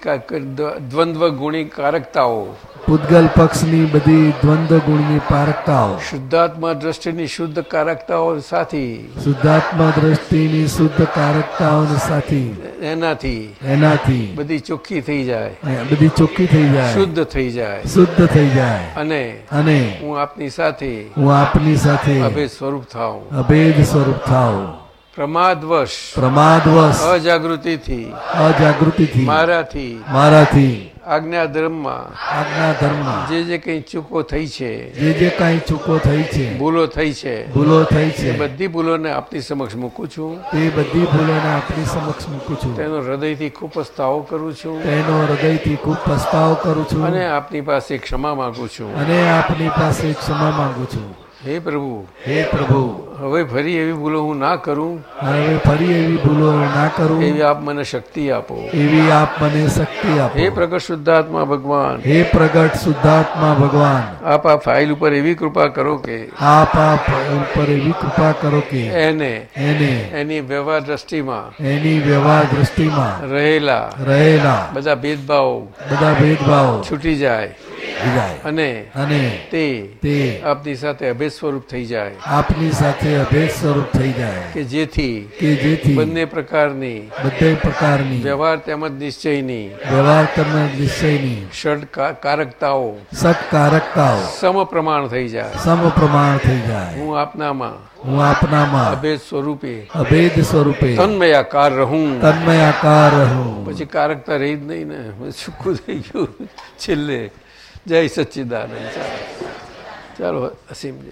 દ્વંદ્વ ગુણી કારકતાઓ પૂતગલ પક્ષની બધી દ્વંદ્વ ગુણની પારકતાઓ. શુદ્ધાત્મા દ્રષ્ટિની શુદ્ધ કારકતાઓ સાથી. શુદ્ધાત્મા દ્રષ્ટિની શુદ્ધ કારકતાઓની સાથી. એનાથી. એનાથી. બધી ચોખ્ખી થઈ જાય. બધી ચોખ્ખી થઈ જાય. શુદ્ધ થઈ જાય. શુદ્ધ થઈ જાય. અને અને હું આપની સાથે હું આપની સાથે અભેદ સ્વરૂપ થાઉં. અભેદ સ્વરૂપ થાઉં. પ્રમાદવશ. પ્રમાદવશ. અજાગૃતિથી. અજાગૃતિથી. મારાથી. મારાથી. આજ્ઞા ધર્મમાં આજ્ઞા ધર્મમાં જે જે કઈ ચૂકો થઈ છે જે જે કાંઈ ચૂકો થઈ છે ભૂલો થઈ છે ભૂલો થઈ છે બધી ભૂલોને આપની સમક્ષ મૂકું છું. તે બધી ભૂલોને આપની સમક્ષ મૂકું છું. તેનો હૃદયથી ખૂબ પસ્તાવો કરું છું. તેનો હૃદયથી ખૂબ પસ્તાવો કરું છું. અને આપની પાસે ક્ષમા માંગુ છું. અને આપની પાસે ક્ષમા માંગુ છું. હે પ્રભુ. હે પ્રભુ. હવે ફરી એવી ભૂલો હું ના કરું? હવે ફરી એવી ભૂલો ના કરું? એવી આપ મને શક્તિ આપો. એવી આપ મને શક્તિ હે આપો પ્રગટ શુદ્ધાત્મા ભગવાન. હે પ્રગટ શુદ્ધાત્મા ભગવાન. આપ આ ફાઇલ ઉપર એવી કૃપા કરો કે આપ આપ ઉપર એવી કૃપા કરો કે એને એને એની વ્યવહાર દ્રષ્ટિમાં એની વ્યવહાર દ્રષ્ટિમાં રહેલા રહેલા બધા ભેદભાવ બધા ભેદભાવ છૂટી જાય. જાય. અને અને તે તે આપની સાથે અભેદ સ્વરૂપ થઈ જાય. આપની સાથે અભેદ સ્વરૂપ થઈ જાય. કે જેથી કે જેથી બંને પ્રકારની બધે પ્રકારની વ્યવહાર તેમજ નિશ્ચયની વ્યવહાર તેમજ નિશ્ચયની ષડ કારકતાઓ સત્કારકતાઓ સમ પ્રમાણ થઈ જાય. સમપ્રમાણ થઈ જાય. હું આપનામાં હું આપનામાં અભેદ સ્વરૂપે અભેદ સ્વરૂપે તન્મયાકાર રહું. તન્મયાકાર રહું. પછી કારકતા રહી જ નહીં ને. સુખું થઈ ગયું. છેલ્લે જય સચ્ચિદાનંદ. ચાલો ચાલો અસીમ જય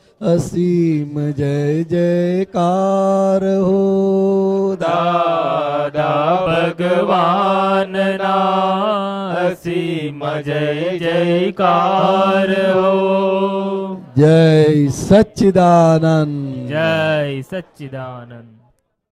અસીમ જય જયકાર હો દાદા ભગવાનના અસીમ જય જયકાર હો જય સચ્ચિદાનંદ જય સચ્ચિદાનંદ